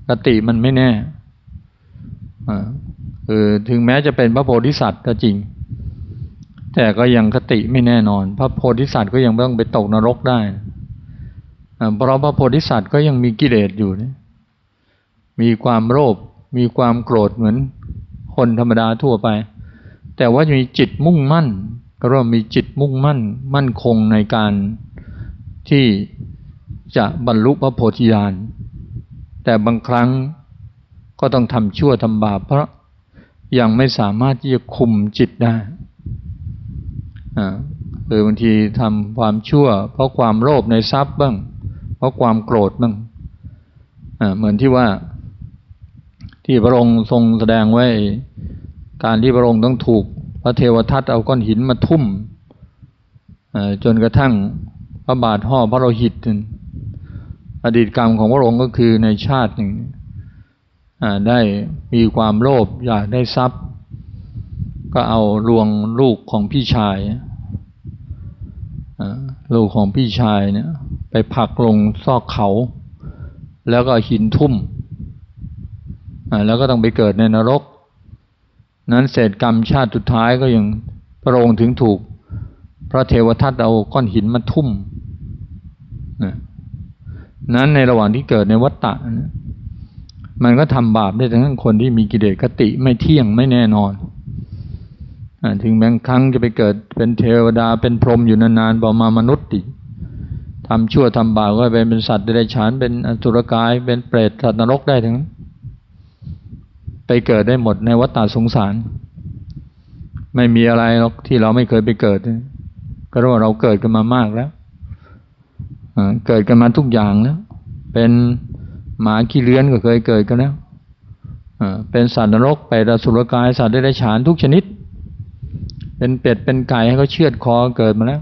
กติมันไม่แน่ คือถึงแม้จะเป็นพระโพธิสัตว์ก็จริง แต่ก็ยังคติไม่แน่นอน พระโพธิสัตว์ก็ยังต้องไปตกนรกได้เพราะพระโพธิสัตว์ก็ยังมีกิเลสอยู่นีมีความโลภมีความโกรธเหมือนคนธรรมดาทั่วไป แต่ว่ามีจิตมุ่งมั่น ก็เริ่มมีจิตมุ่งมั่น มั่นคงในการที่จะบรรลุพระโพธิญาณแต่บางครั้ง ก็ต้องทำชั่วทำบาปเพราะยังไม่สามารถที่จะคุมจิตได้อ่าคือบางทีทำความชั่ว เพราะความโลภในทรัพย์บ้าง เพราะความโกรธบ้างอ่าเหมือนที่ว่า ที่พระองค์ทรงแสดงไว้การที่พระองค์ต้องถูกพระเทวทัตเอาก้อนหินมาทุ่มจนกระทั่งพระบาทห่อพระโลหิต อดีตกรรมของพระองค์ก็คือในชาติหนึ่ง ได้มีความโลภอยากได้ทรัพย์ ก็เอาลวงลูกของพี่ชายลูกของพี่ชายเนี่ยไปผักลงซอกเขา แล้วก็หินทุ่มแล้วก็ต้องไปเกิดในนรก นั้นเศษกรรมชาติสุดท้ายก็ยังพระองค์ถึงถูก พระเทวทัตเอาก้อนหินมาทุ่มนั้นในระหว่างที่เกิดในวัฏฏะ มันก็ทำบาปได้ทั้งคนที่มีกิเลสคติไม่เที่ยงไม่แน่นอนอถึงบางครั้งจะไปเกิดเป็นเทวดาเป็นพรหมอยู่นานๆบอมามนุษย์ดิทำชั่วทำบาปก็เป็นเป็นสัตว์เดรัจฉานเป็นอสุรกายเป็นเปรตสัตว์นรกได้ทั้งไปเกิดได้หมดในวัฏฏะสงสาร ไม่มีอะไรหรอกที่เราไม่เคยไปเกิด ก็รู้ว่าเราเกิดกันมามากแล้วเกิดกันมาทุกอย่างแล้ว เป็น หมาขี้เลื้อนก็เคยเกิดกันแล้วเป็นสัตว์นรกไปดสุรกายสัตว์ได้ได้ฉานทุกชนิด เป็นเป็ดเป็นไก่ให้เขาเชือดคอเกิดมาแล้ว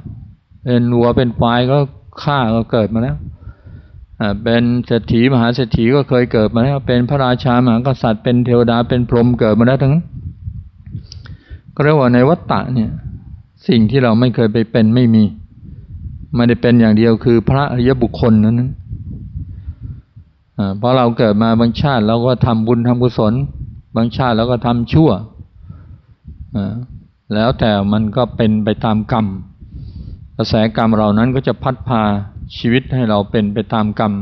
เป็นวัวเป็นควายก็ฆ่าก็เกิดมาแล้วเป็นเศรษฐีมหาเศรษฐีก็เคยเกิดมาแล้ว เป็นพระราชามหากษัตริย์เป็นเทวดาเป็นพรหมเกิดมาแล้วทั้งนั้นก็เรียกว่าในวัฏฏะเนี่ยสิ่งที่เราไม่เคยไปเป็นไม่มีไม่ได้เป็นอย่างเดียวคือพระอริยบุคคลนั้น เพราะเราเกิดมาบางชาติเราก็ทำบุญทำกุศล บางชาติเราก็ทำชั่ว แล้วแต่มันก็เป็นไปตามกรรม กระแสกรรมเรานั้นก็จะพัดพาชีวิตให้เราเป็นไปตามกรรม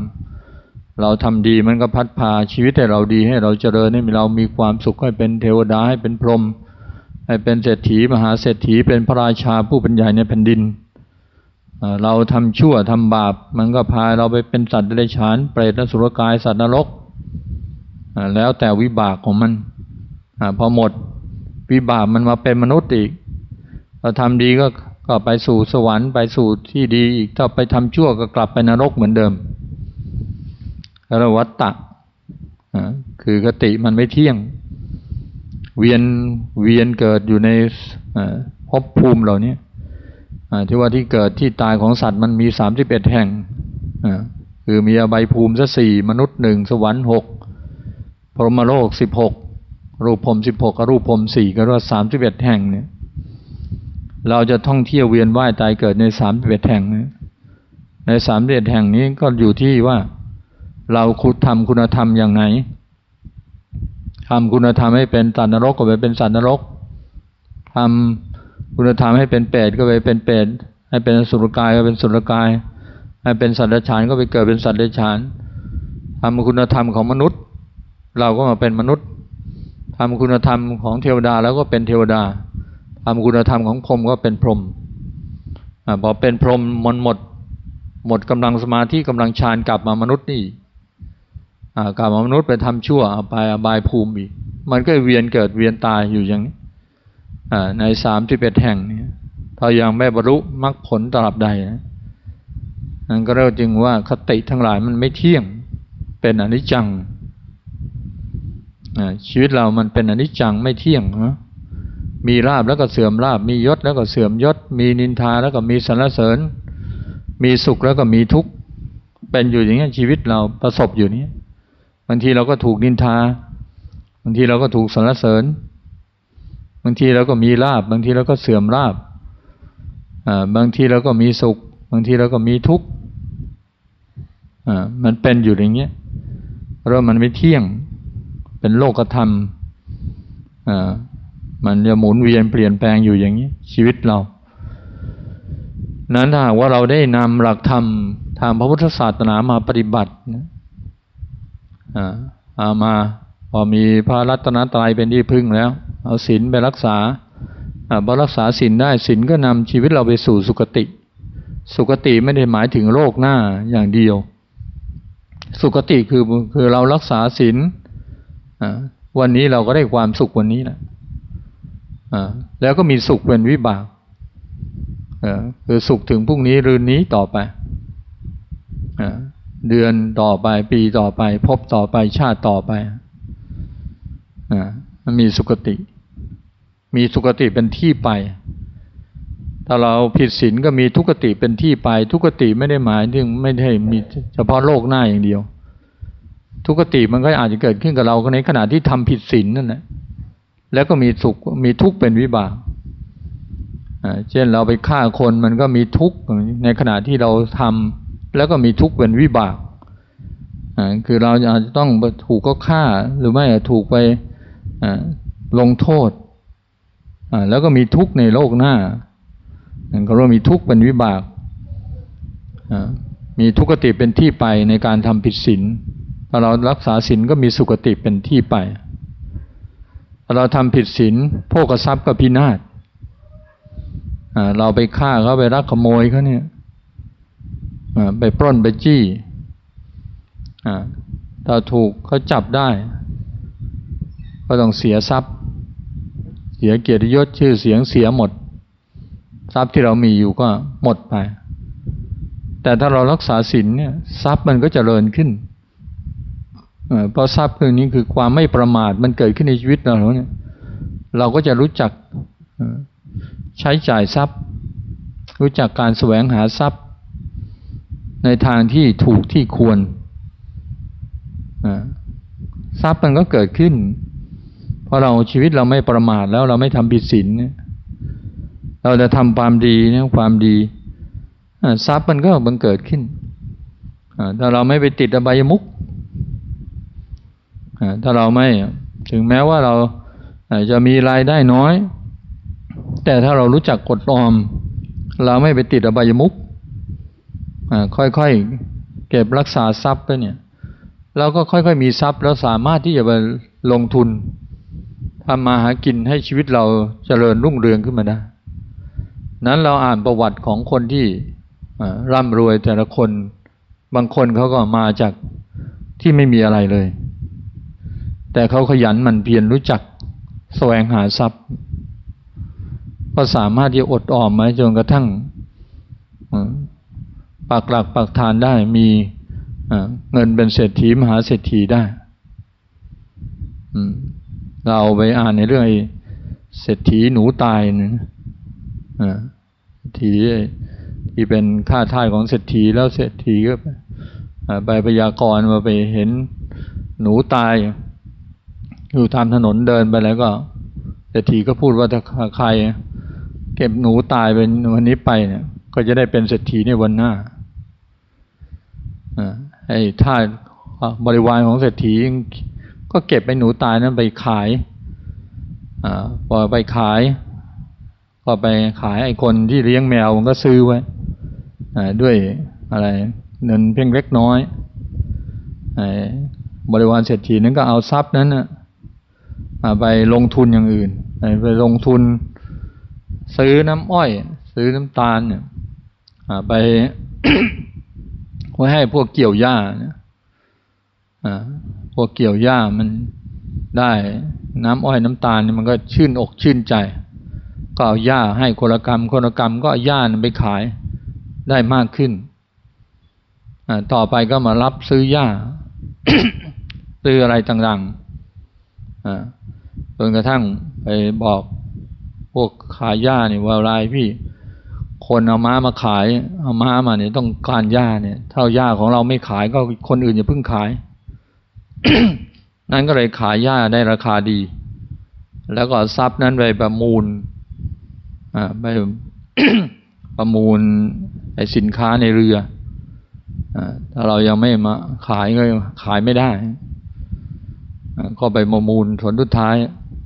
เราทำดีมันก็พัดพาชีวิตให้เราดีให้เราเจริญให้เรามีความสุขให้เป็นเทวดาให้เป็นพรหมให้เป็นเศรษฐีมหาเศรษฐีเป็นพระราชาผู้เป็นใหญ่ในแผ่นดิน เราทำชั่วทำบาป มันก็พาเราไปเป็นสัตว์เดรัจฉานเปรตและสุรกายสัตว์นรก แล้วแต่วิบากของมันอพอหมดวิบากมันมาเป็นมนุษย์อีกเราทำดีก็ก็ไปสู่สวรรค์ไปสู่ที่ดีอีกถ้าไปทำชั่วก็กลับไปนรกเหมือนเดิมรวัตตะคือกติมันไม่เที่ยง เวียนเวียนเกิดอยู่ในภพภูมิเหล่านี้ ที่ว่าที่เกิดที่ตายของสัตว์มันมีสามสิบเอ็ดแห่งคือมีอบายภูมิซะสี่มนุษย์หนึ่งสวรรค์หกพรหมโลกสิบหกรูปพรมสิบหกรูปพรมสี่ก็เรียกว่าสามสิบเอ็ดแห่งเนี่ยเราจะท่องเที่ยวเวียนว่ายตายเกิดในสามสิบเอ็ดแห่งในสามสิบเอ็ดแห่งนี้ก็อยู่ที่ว่าเราคุทำคุณธรรมอย่างไหนทำคุณธรรมให้เป็นสัตว์นรกก็ไปเป็นสัตว์นรกทำ คุณธรรมให้เป็นเปรตก็ไปเป็นเปรตให้เป็นสุรกายก็เป็นสุรกาย ให้เป็นสัตว์เดรัจฉานก็ไปเกิดเป็นสัตว์เดรัจฉานทำคุณธรรมของมนุษย์ เราก็มาเป็นมนุษย์ทำคุณธรรมของเทวดาแล้วก็เป็นเทวดาทำคุณธรรมของพรหมก็เป็นพรหมอพอเป็นพรหมมันหมด หมดกำลังสมาธิกำลังฌานกลับมามนุษย์นี่กลับมามนุษย์ไปทำชั่วไปอบายภูมิอีกมันก็เวียนเกิดเวียนตายอยู่อย่างนี้ ในสามที่เป็นแห่งนี้ถ้ายังไม่บรรลุมรรคผลตลับใดนะนั่นก็เรียกจึงว่าคติทั้งหลายมันไม่เที่ยงเป็นอนิจจังชีวิตเรามันเป็นอนิจจังไม่เที่ยงนะมีลาบแล้วก็เสื่อมลาบมียศแล้วก็เสื่อมยศ มีนินทาแล้วก็มีสรรเสริญ มีสุขแล้วก็มีทุกข์เป็นอยู่อย่างนี้ชีวิตเราประสบอยู่นี้บางทีเราก็ถูกนินทาบางทีเราก็ถูกสรรเสริญางทีเราก็มีลาบบางทีเราก็เสื่อมลาบอ่าบางทีเราก็มีสุข บางทีเราก็มีทุกข์อ่ามันเป็นอยู่อย่างเงี้ยเพราะมันไม่เที่ยงเป็นโลกธรรมอ่ามันจะหมุนเวียนเปลี่ยนแปลงอยู่อย่างนี้ ชีวิตเรา นั้นถ้าว่าเราได้นำหลักธรรมทางพระพุทธศาสนามาปฏิบัตินะเอามา พอมีพระรัตนตรัยเป็นที่พึ่งแล้ว เอาศีลไปรักษาพอรักษาศีลได้ศีลก็นำชีวิตเราไปสู่สุคติ สุคติไม่ได้หมายถึงโลกหน้าอย่างเดียว สุคติคือคือเรารักษาศีลวันนี้เราก็ได้ความสุขวันนี้แหละแล้วก็มีสุขเป็นวิบากคือสุขถึงพรุ่งนี้รืนนี้ต่อไปเดือนต่อไปปีต่อไป พบต่อไปชาติต่อไป มันมีสุขติ มีสุขติเป็นที่ไป ถ้าเราผิดศีลก็มีทุกติเป็นที่ไป ทุกติไม่ได้หมายถึงไม่ได้มีเฉพาะโลกหน้าอย่างเดียว ทุกติมันก็อาจจะเกิดขึ้นกับเราในขณะที่ทำผิดศีลนั่นแหละแล้วก็มีสุขมีทุกข์เป็นวิบากเช่นเราไปฆ่าคนมันก็มีทุกข์ในขณะที่เราทำแล้วก็มีทุกข์เป็นวิบากคือเราอาจจะต้องถูกก็ฆ่าหรือไม่ถูกไป ลงโทษ แล้วก็มีทุกข์ในโลกหน้านั่นก็เรียกมีทุกข์เป็นวิบาก มีทุกขติเป็นที่ไปในการทำผิดศีลถ้าเรารักษาศีลก็มีสุขติเป็นที่ไปเราทำผิดศีลโภกทรัพย์ก็พินาศเราไปฆ่าเขาไปรักขโมยเขาเนี่ยไปปล้นไปจี้ถ้าถูกเขาจับได้ ก็ต้องเสียทรัพย์ เสียเกียรติยศชื่อเสียงเสียหมด ทรัพย์ที่เรามีอยู่ก็หมดไป แต่ถ้าเรารักษาศีลเนี่ยทรัพย์มันก็จเจริญขึ้นเพราะทรัพย์คือนี้คือความไม่ประมาทมันเกิดขึ้นในชีวิตเราเนี่ยเราก็จะรู้จักใช้จ่ายทรัพย์ รู้จักการแสวงหาทรัพย์ ในทางที่ถูกที่ควรทรัพย์มันก็เกิดขึ้น เพราะเราชีวิตเราไม่ประมาทแล้วเราไม่ทำผิดศีลเนี่ยเราจะทำความดีเนี่ยความดีทรัพย์มันก็บังเกิดขึ้นถ้าเราไม่ไปติดอบายมุขถ้าเราไม่ถึงแม้ว่าเราจะมีรายได้น้อย แต่ถ้าเรารู้จักกดออม เราไม่ไปติดอบายมุกค่อยๆเก็บรักษาทรัพย์ไปเนี่ยเราก็ค่อยๆมีทรัพย์แล้วสามารถที่จะไปลงทุน ทำมาหากินให้ชีวิตเราเจริญรุ่งเรืองขึ้นมาได้นั้นเราอ่านประวัติของคนที่ร่ำรวยแต่ละคน บางคนเขาก็มาจากที่ไม่มีอะไรเลย แต่เขาขยันหมั่นเพียรรู้จักแสวงหาทรัพย์ ก็สามารถที่อดออมมาจนกระทั่งปักหลักปักฐานได้มีเงินเป็นเศรษฐีมหาเศรษฐีได้ เราไปอ่านในเรื่องไอ้เศรษฐีหนูตายนะทีที่เป็นข้าทาสของเศรษฐีแล้วเศรษฐีก็ไปพยากรณ์มาไปเห็นหนูตาย อยู่ตามถนนเดินไปแล้วก็เศรษฐีก็พูดว่าถ้าใคร เก็บหนูตายเป็นวันนี้ไปเนี่ย ก็จะได้เป็นเศรษฐีในวันหน้าอไอ้ท่าบริวารของเศรษฐี ก็เก็บไปหนูตายนั้นไปขายอพอไปขายก็ไปขายไอ้คนที่เลี้ยงแมวมันก็ซื้อไว้ด้วยอะไรเงินเพียงเล็กน้อยบริวารเศรษฐีนั้นก็เอาทรัพย์นั้นนะไปลงทุนอย่างอื่น ไปลงทุนซื้อน้ำอ้อย ซื้อน้ำตาลเนี่ยไปไว้ให้พวกเกี่ยวหญ้าเนี่ย พวกเกี่ยวหญ้ามันได้น้ำอ้อยน้ำตาลมันก็ชื่นอกชื่นใจ ก็เอาหญ้าให้คนละกรรมคนละกรรมก็เอาหญ้าไปขายได้มากขึ้น ต่อไปก็มารับซื้อหญ้า ซื้ออะไรต่างๆจนกระทั่งไปบอกพวกขายหญ้าเนี่ยว่าอะไรพี่ คนเอาม้ามาขาย เอาม้ามาเนี่ยต้องการหญ้าเนี่ยเท่าหญ้าของเราไม่ขายก็คนอื่นอย่าเพิ่งขาย นั้นก็เลยขายหญ้าได้ราคาดี แล้วก็ทรัพย์นั้นไปประมูลอ่าไปประมูลไอ้สินค้าในเรือถ้าเรายังไม่มาขายก็ขายไม่ได้ก็ไปประมูลผลสุดท้าย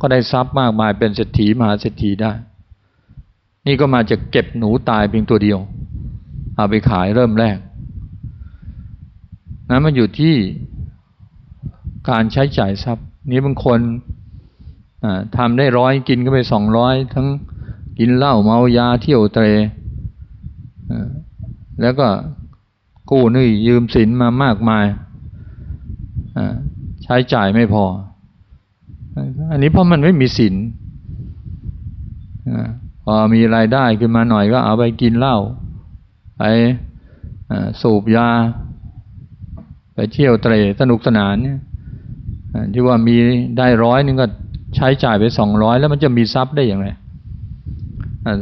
ก็ได้ทรัพย์มากมายเป็นเศรษฐีมหาเศรษฐีได้ นี่ก็มาจะเก็บหนูตายเพียงตัวเดียว เอาไปขายเริ่มแรกนั้นมันอยู่ที่ การใช้จ่ายทรัพย์ นี้บางคนทำได้ร้อยกินก็ไปสองร้อยทั้งกินเหล้าเมายาเที่ยวเตรแล้วก็กู้หนี้ยืมสินมามากมายใช้จ่ายไม่พอ อันนี้เพราะมันไม่มีสินพอมีรายได้ขึ้นมาหน่อยก็เอาไปกินเหล้าไปสูบยา ไปเที่ยวเตะสนุกสนานเนี่ย ที่ว่ามีได้ร้อยนึงก็ใช้จ่ายไปสองร้อยแล้วมันจะมีทรัพย์ได้อย่างไร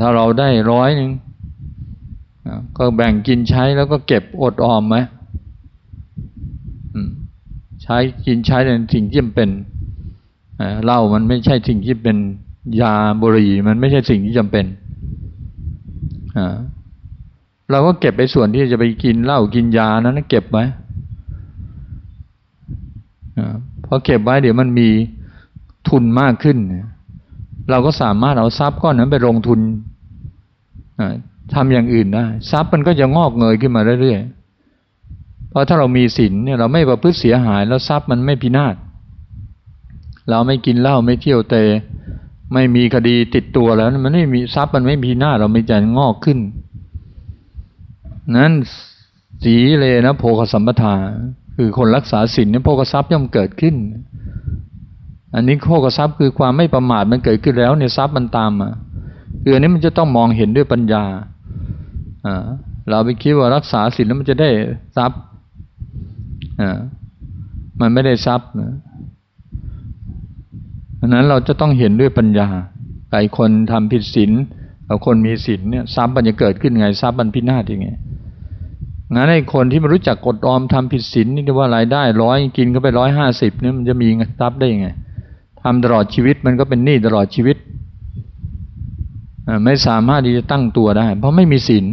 ถ้าเราได้ร้อยหนึ่งก็แบ่งกินใช้แล้วก็เก็บอดออมไหมใช้กินใช้ในสิ่งที่จำเป็นเหล้ามันไม่ใช่สิ่งที่เป็นยาบุหรี่มันไม่ใช่สิ่งที่จำเป็นเราก็เก็บไปส่วนที่จะไปกินเหล้ากินยานั้นเก็บไว้ พอเก็บไว้เดี๋ยวมันมีทุนมากขึ้น เราก็สามารถเอาทรัพย์ก้อนนั้นไปลงทุนทำอย่างอื่นได้ทรัพย์มันก็จะงอกเงยขึ้นมาเรื่อยๆเพราะถ้าเรามีศีลเนี่ยเราไม่ประพฤติเสียหายแล้วทรัพย์มันไม่พินาศเราไม่กินเหล้าไม่เที่ยวเตะไม่มีคดีติดตัวแล้ว มันไม่มีทรัพย์มันไม่พินาศเราไม่จะงอกขึ้น นั้นสีเลนะโพคสัมปทา คือคนรักษาศีลเนี่ยโพคทรัพย์ย่อมเกิดขึ้น อันนี้โพคทรัพย์คือความไม่ประมาทมันเกิดขึ้นแล้วเนี่ยทรัพย์มันตามมาคืออันนี้มันจะต้องมองเห็นด้วยปัญญาอ่าเราไปคิดว่ารักษาศีลแล้วมันจะได้ทรัพย์มันไม่ได้ทรัพย์นะดังนั้นเราจะต้องเห็นด้วยปัญญาไอ้คนทำผิดศีลกับคนมีศีลเนี่ยทรัพย์มันจะเกิดขึ้นไงทรัพย์มันพินาศยังไง งั้นไอ้คนที่มันรู้จักกดออมทำผิดศีลนี่ว่ารายได้ร้อยกินก็ไปร้อยห้าสิบเนี่ยมันจะมีทรัพย์ได้ยังไงทำตลอดชีวิตมันก็เป็นหนี้ตลอดชีวิตไม่สามารถที่จะตั้งตัวได้ เพราะไม่มีศีล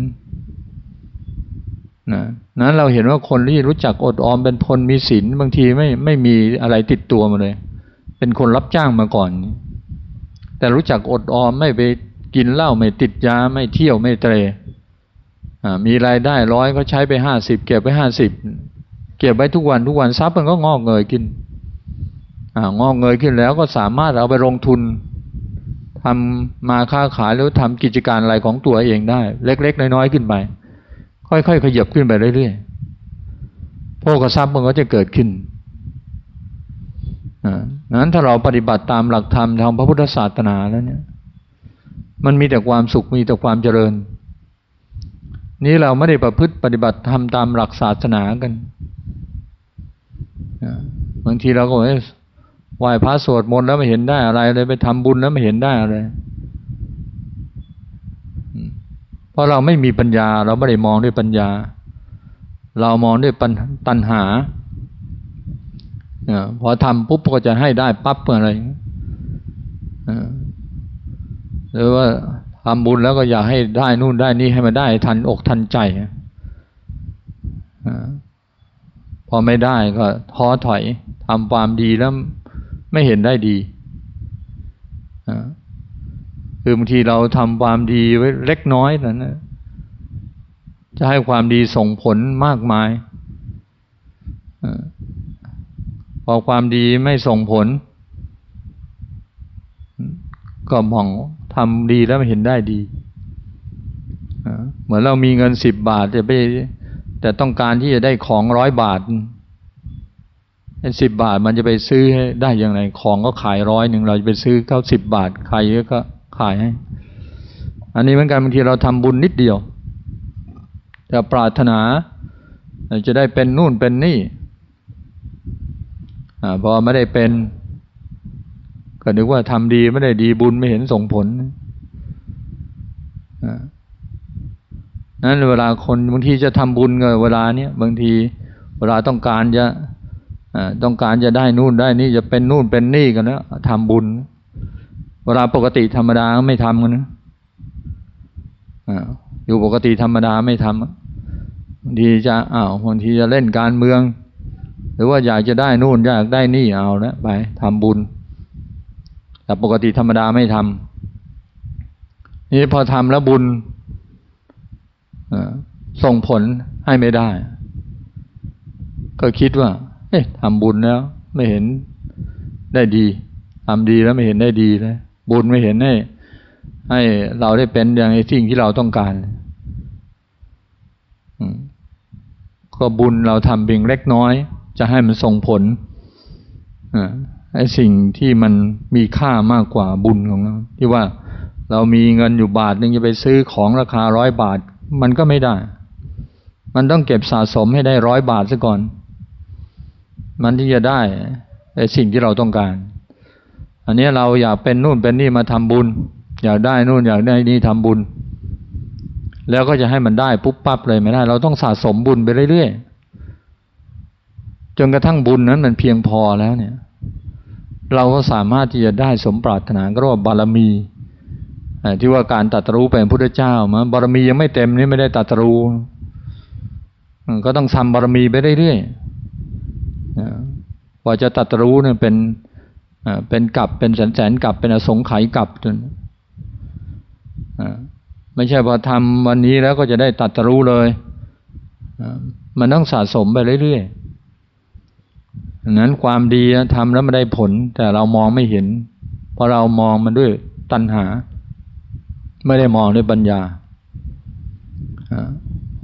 นะนั้นเราเห็นว่าคนที่รู้จักอดออมเป็นคนมีศีลบางทีไม่ไม่มีอะไรติดตัวมาเลย เป็นคนรับจ้างมาก่อน แต่รู้จักอดออมไม่ไปกินเหล้าไม่ติดยาไม่เที่ยวไม่เตะ มีรายได้ร้อยก็ใช้ไปห้าสิบเก็บไปห้าสิบเก็บไว้ทุกวันทุกวันทรัพย์มันก็งอกเงยขึ้นงอกเงยขึ้นแล้วก็สามารถเอาไปลงทุนทำมาค้าขายหรือทำกิจการอะไรของตัวเองได้ เล็ก ๆ น้อยๆขึ้นไป ค่อยๆขยับขึ้นไปเรื่อยๆโภคทรัพย์มันก็จะเกิดขึ้นนั้นถ้าเราปฏิบัติตามหลักธรรมทางพระพุทธศาสนาแล้วเนี่ย มันมีแต่ความสุขมีแต่ความเจริญ นี้เราไม่ได้ประพฤติปฏิบัติทำตามหลักศาสนากันบางทีเราก็ว่าไหว้พระสวดมนต์แล้วไม่เห็นได้อะไรเลยไปทำบุญแล้วไม่เห็นได้อะไรเพราะเราไม่มีปัญญา เราไม่ได้มองด้วยปัญญา เรามองด้วยปัญตัญหาพอทำปุ๊บก็จะให้ได้ปั๊บอะไรหรือว่า ทำบุญแล้วก็อยากให้ได้นู่นได้นี่ให้มันได้ทันอกทันใจพอไม่ได้ก็ท้อถอยทำความดีแล้วไม่เห็นได้ดีคือบางทีเราทำความดีไว้เล็กน้อยนั่นนะจะให้ความดีส่งผลมากมายพอความดีไม่ส่งผล ก็มอง ทำดีแล้วไม่เห็นได้ดีเหมือนเรามีเงินสิบบาทจะไปแต่ต้องการที่จะได้ของร้อยบาทสิบบาทมันจะไปซื้อได้อย่างไรของก็ขายร้อยหนึ่งเราจะไปซื้อเก้าสิบบาทใครก็ขายให้อันนี้เหมือนกันบางทีเราทำบุญนิดเดียว แต่ปรารถนาจะได้เป็นนู่นเป็นนี่อพอไม่ได้เป็น ก็นึกว่าทำดีไม่ได้ดีบุญไม่เห็นส่งผลนั้นเวลาคนบางทีจะทำบุญเงินเวลาเนี้ยบางทีเวลาต้องการจะต้องการจะได้นู่นได้นี่จะเป็นนู่นเป็นนี่กันนะทำบุญ เวลาปกติธรรมดาไม่ทำกันนะอยู่ปกติธรรมดาไม่ทำบางทีจะอ้าวบางทีจะเล่นการเมือง หรือว่าอยากจะได้นู่นอยากได้นี่เอาละไปทำบุญ แต่ปกติธรรมดาไม่ทำนี่พอทำแล้วบุญส่งผลให้ไม่ได้ ก็คิดว่า เอ๊ะทำบุญแล้ว ไม่เห็นได้ดีทำดีแล้วไม่เห็นได้ดีเลยบุญไม่เห็นให้ให้เราได้เป็นอย่างในสิ่งที่เราต้องการก็บุญเราทำเพียงเล็กน้อย จะให้มันส่งผล ไอ้สิ่งที่มันมีค่ามากกว่าบุญของเราที่ว่าเรามีเงินอยู่บาทหนึ่งจะไปซื้อของราคาร้อยบาท มันก็ไม่ได้ มันต้องเก็บสะสมให้ได้ร้อยบาทซะก่อน มันที่จะได้ไอ้สิ่งที่เราต้องการ อันนี้เราอยากเป็นนู่นเป็นนี่มาทำบุญ อยากได้นู่นอยากได้นี่ทำบุญ แล้วก็จะให้มันได้ปุ๊บปั๊บเลยไม่ได้ เราต้องสะสมบุญไปเรื่อยๆจนกระทั่งบุญนั้นมันเพียงพอแล้วเนี่ย เราก็สามารถที่จะได้สมปรารถนาก็เรียกว่าบารมีที่ว่าการตัดรู้เป็นพุทธเจ้ามาบารมียังไม่เต็มนี่ไม่ได้ตัดรู้ก็ต้องทำบารมีไปเรื่อยๆกว่าจะตัดรู้เนี่ยเป็นเป็นกับเป็นแสนแสนกับเป็นอสงไขยกับจนไม่ใช่พอทำวันนี้แล้วก็จะได้ตัดรู้เลยมันต้องสะสมไปเรื่อยๆ นั้นความดีทำแล้วไม่ได้ผล แต่เรามองไม่เห็น เพราะเรามองมันด้วยตัณหา ไม่ได้มองด้วยปัญญา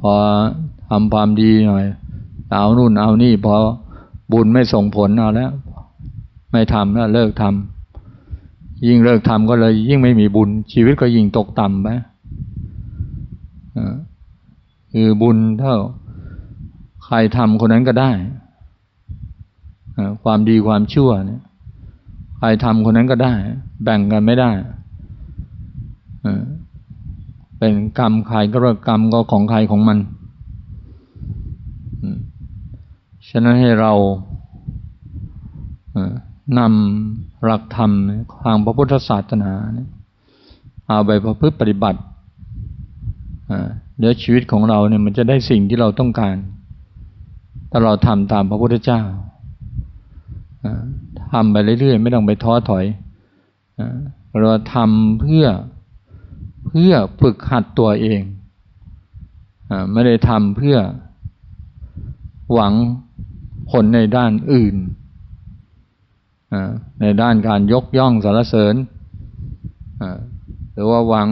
พอทำความดีหน่อย เอานู่นเอานี่พอบุญไม่ส่งผลเอาแล้ว ไม่ทำแล้วเลิกทำยิ่งเลิกทำก็เลยยิ่งไม่มีบุญ ชีวิตก็ยิ่งตกต่ำไปคือบุญเท่า ใครทำคนนั้นก็ได้ ความดีความชั่วเนี่ยใครทำคนนั้นก็ได้ แบ่งกันไม่ได้เป็นกรรมใครก็เรื่องกรรมก็ของใครของมันฉะนั้นให้เรานำหลักธรรมทางพระพุทธศาสนาเอาไปประพฤติปฏิบัติเดี๋ยวชีวิตของเราเนี่ยมันจะได้สิ่งที่เราต้องการ ถ้าเราทำตามพระพุทธเจ้า ทำไปเรื่อยๆ ไม่ต้องไปท้อถอยเราทำเพื่อเพื่อฝึกหัดตัวเองไม่ได้ทำเพื่อหวังผลในด้านอื่น ในด้านการยกย่องสรรเสริญ หรือว่าหวัง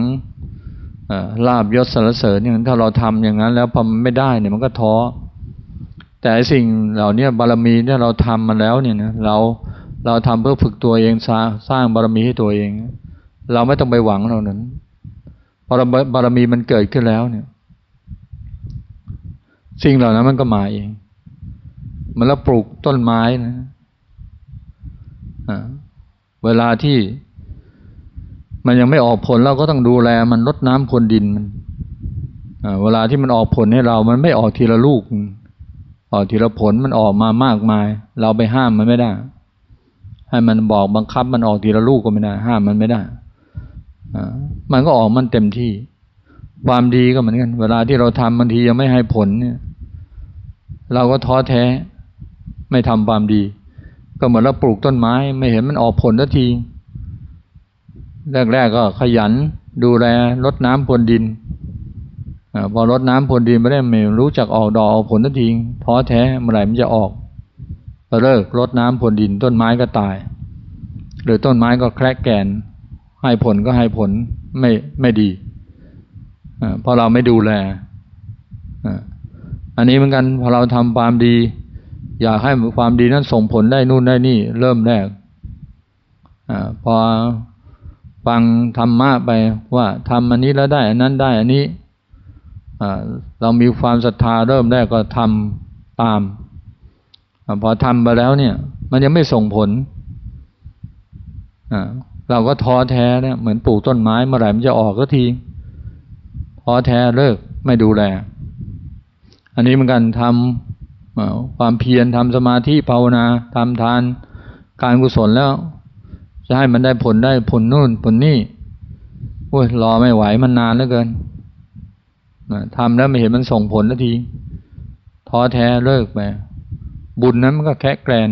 ลาบยศสรรเสริญอย่างนั้นถ้าเราทำอย่างนั้นแล้วพอไม่ได้เนี่ยมันก็ท้อ แต่สิ่งเหล่านี้บารมีที่ยเราทำมาแล้วเนี่ยนะเราเราทำเพื่อฝึกตัวเองสร้างสร้างบารมีให้ตัวเอง เราไม่ต้องไปหวังเรานั้นพอบารมีมันเกิดขึ้นแล้วเนี่ย สิ่งเหล่านั้นมันก็มาเอง มันแล้วปลูกต้นไม้นะเวลาที่มันยังไม่ออกผลเราก็ต้องดูแล มันลดน้ำพรวนดินมันเวลาที่มันออกผลให้เรา มันไม่ออกทีละลูก ออกทีละผลมันออกมามากมาย เราไปห้ามมันไม่ได้ ให้มันบอกบังคับมันออกทีละลูกก็ไม่ได้ ห้ามมันไม่ได้มันก็ออกมันเต็มที่ ความดีก็เหมือนกัน เวลาที่เราทำบางทียังไม่ให้ผลเนี่ย เราก็ท้อแท้ ไม่ทำความดี ก็เหมือนเราปลูกต้นไม้ ไม่เห็นมันออกผลสักที แรกๆก็ขยันดูแลรดน้ำพรวนดิน พอรดน้ำพรวนดินไม่ได้ไม่รู้จักออกดอกออกผลทันทีท้อแท้เมื่อไหร่มันจะออกเลิกรดน้ำพรวนดินต้นไม้ก็ตาย หรือต้นไม้ก็แครกแกน ให้ผลก็ให้ผลไม่ไม่ดีเพราะเราไม่ดูแลอันนี้เหมือนกันพอเราทำความดี อยากให้ความดีนั้นส่งผลได้นู่นได้นี่ เริ่มแรกอพอฟังธรรมะไปว่าทำอันนี้แล้วได้อันนั้นได้อันนี้ เรามีความศรัทธาเริ่มแรกก็ทำตามอพอทำไปแล้วเนี่ย มันยังไม่ส่งผล เราก็ท้อแท้เนี่ยเหมือนปลูกต้นไม้เมื่อไหร่มันจะออกก็ทีท้อแท้เลิกไม่ดูแล อันนี้เหมือนกันทำความเพียรทำสมาธิภาวนาทำทานการกุศลแล้ว จะให้มันได้ผลได้ผลนู่นผลนี่โอ้ยรอไม่ไหวมันนานเหลือเกิน ทำแล้วไม่เห็นมันส่งผลนาทีท้อแท้เลิกไป บุญนั้นมันก็แค่แกลน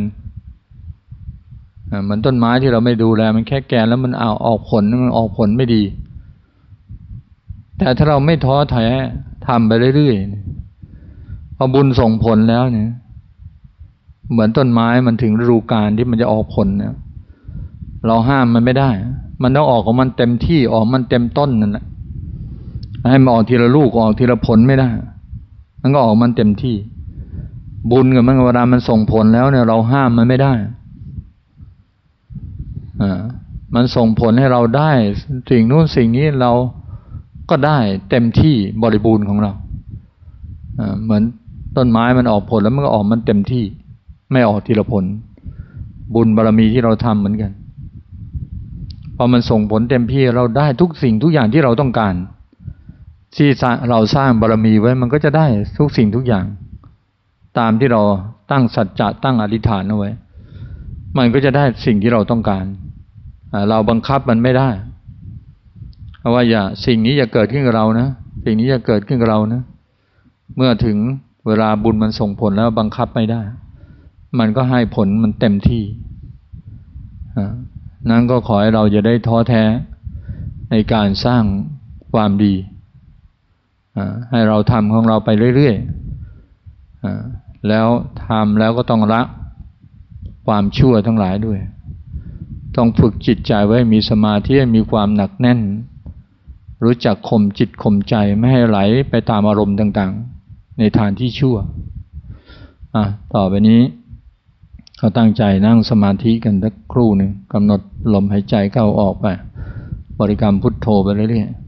เหมือนต้นไม้ที่เราไม่ดูแลมันแค่แกนแล้วมันเอาออกผลมันออกผลไม่ดี แต่ถ้าเราไม่ท้อแท้ทำไปเรื่อยๆพอบุญส่งผลแล้วเนี่ย เหมือนต้นไม้มันถึงฤดูกาลที่มันจะออกผลเนี่ยเราห้ามมันไม่ได้ มันต้องออกของมันเต็มที่ออกมันเต็มต้นนั่นแหละ ให้มันออกทีละลูกออกทีละผลไม่ได้ มันก็ออกมันเต็มที่ บุญกับมันเวลามันส่งผลแล้วเนี่ย เราห้ามมันไม่ได้อ่ามันส่งผลให้เราได้สิ่งนู้นสิ่งนี้เราก็ได้เต็มที่บริบูรณ์ของเราเหมือนต้นไม้มันออกผลแล้วมันก็ออกมันเต็มที่ ไม่ออกทีละผล บุญบารรมีที่เราทำเหมือนกันพอมันส่งผลเต็มที่เราได้ทุกสิ่งทุกอย่างที่เราต้องการ ที่เราสร้างบารรมีไว้มันก็จะได้ทุกสิ่งทุกอย่าง ตามที่เราตั้งสัจจะตั้งอธิษฐานเอาไว้ มันก็จะได้สิ่งที่เราต้องการ เราบังคับมันไม่ได้เพราะว่าอย่าสิ่งนี้อย่าเกิดขึ้นกับเรานะ สิ่งนี้จะเกิดขึ้นกับเรานะ เมื่อถึงเวลาบุญมันส่งผลแล้วบังคับไม่ได้ มันก็ให้ผลมันเต็มที่นั้นก็ขอให้เราจะได้ท้อแท้ในการสร้างความดี ให้เราทำของเราไปเรื่อยๆแล้วทำแล้วก็ต้องละความชั่วทั้งหลายด้วย ต้องฝึกจิตใจไว้มีสมาธิมีความหนักแน่น รู้จักข่มจิตข่มใจไม่ให้ไหลไปตามอารมณ์ต่างๆ ในทางที่ชั่วอะต่อไปนี้เขาตั้งใจนั่งสมาธิกันสักครู่หนึ่งกำหนดลมหายใจเข้าออกไป บริกรรมพุทโธไปเรื่อยๆ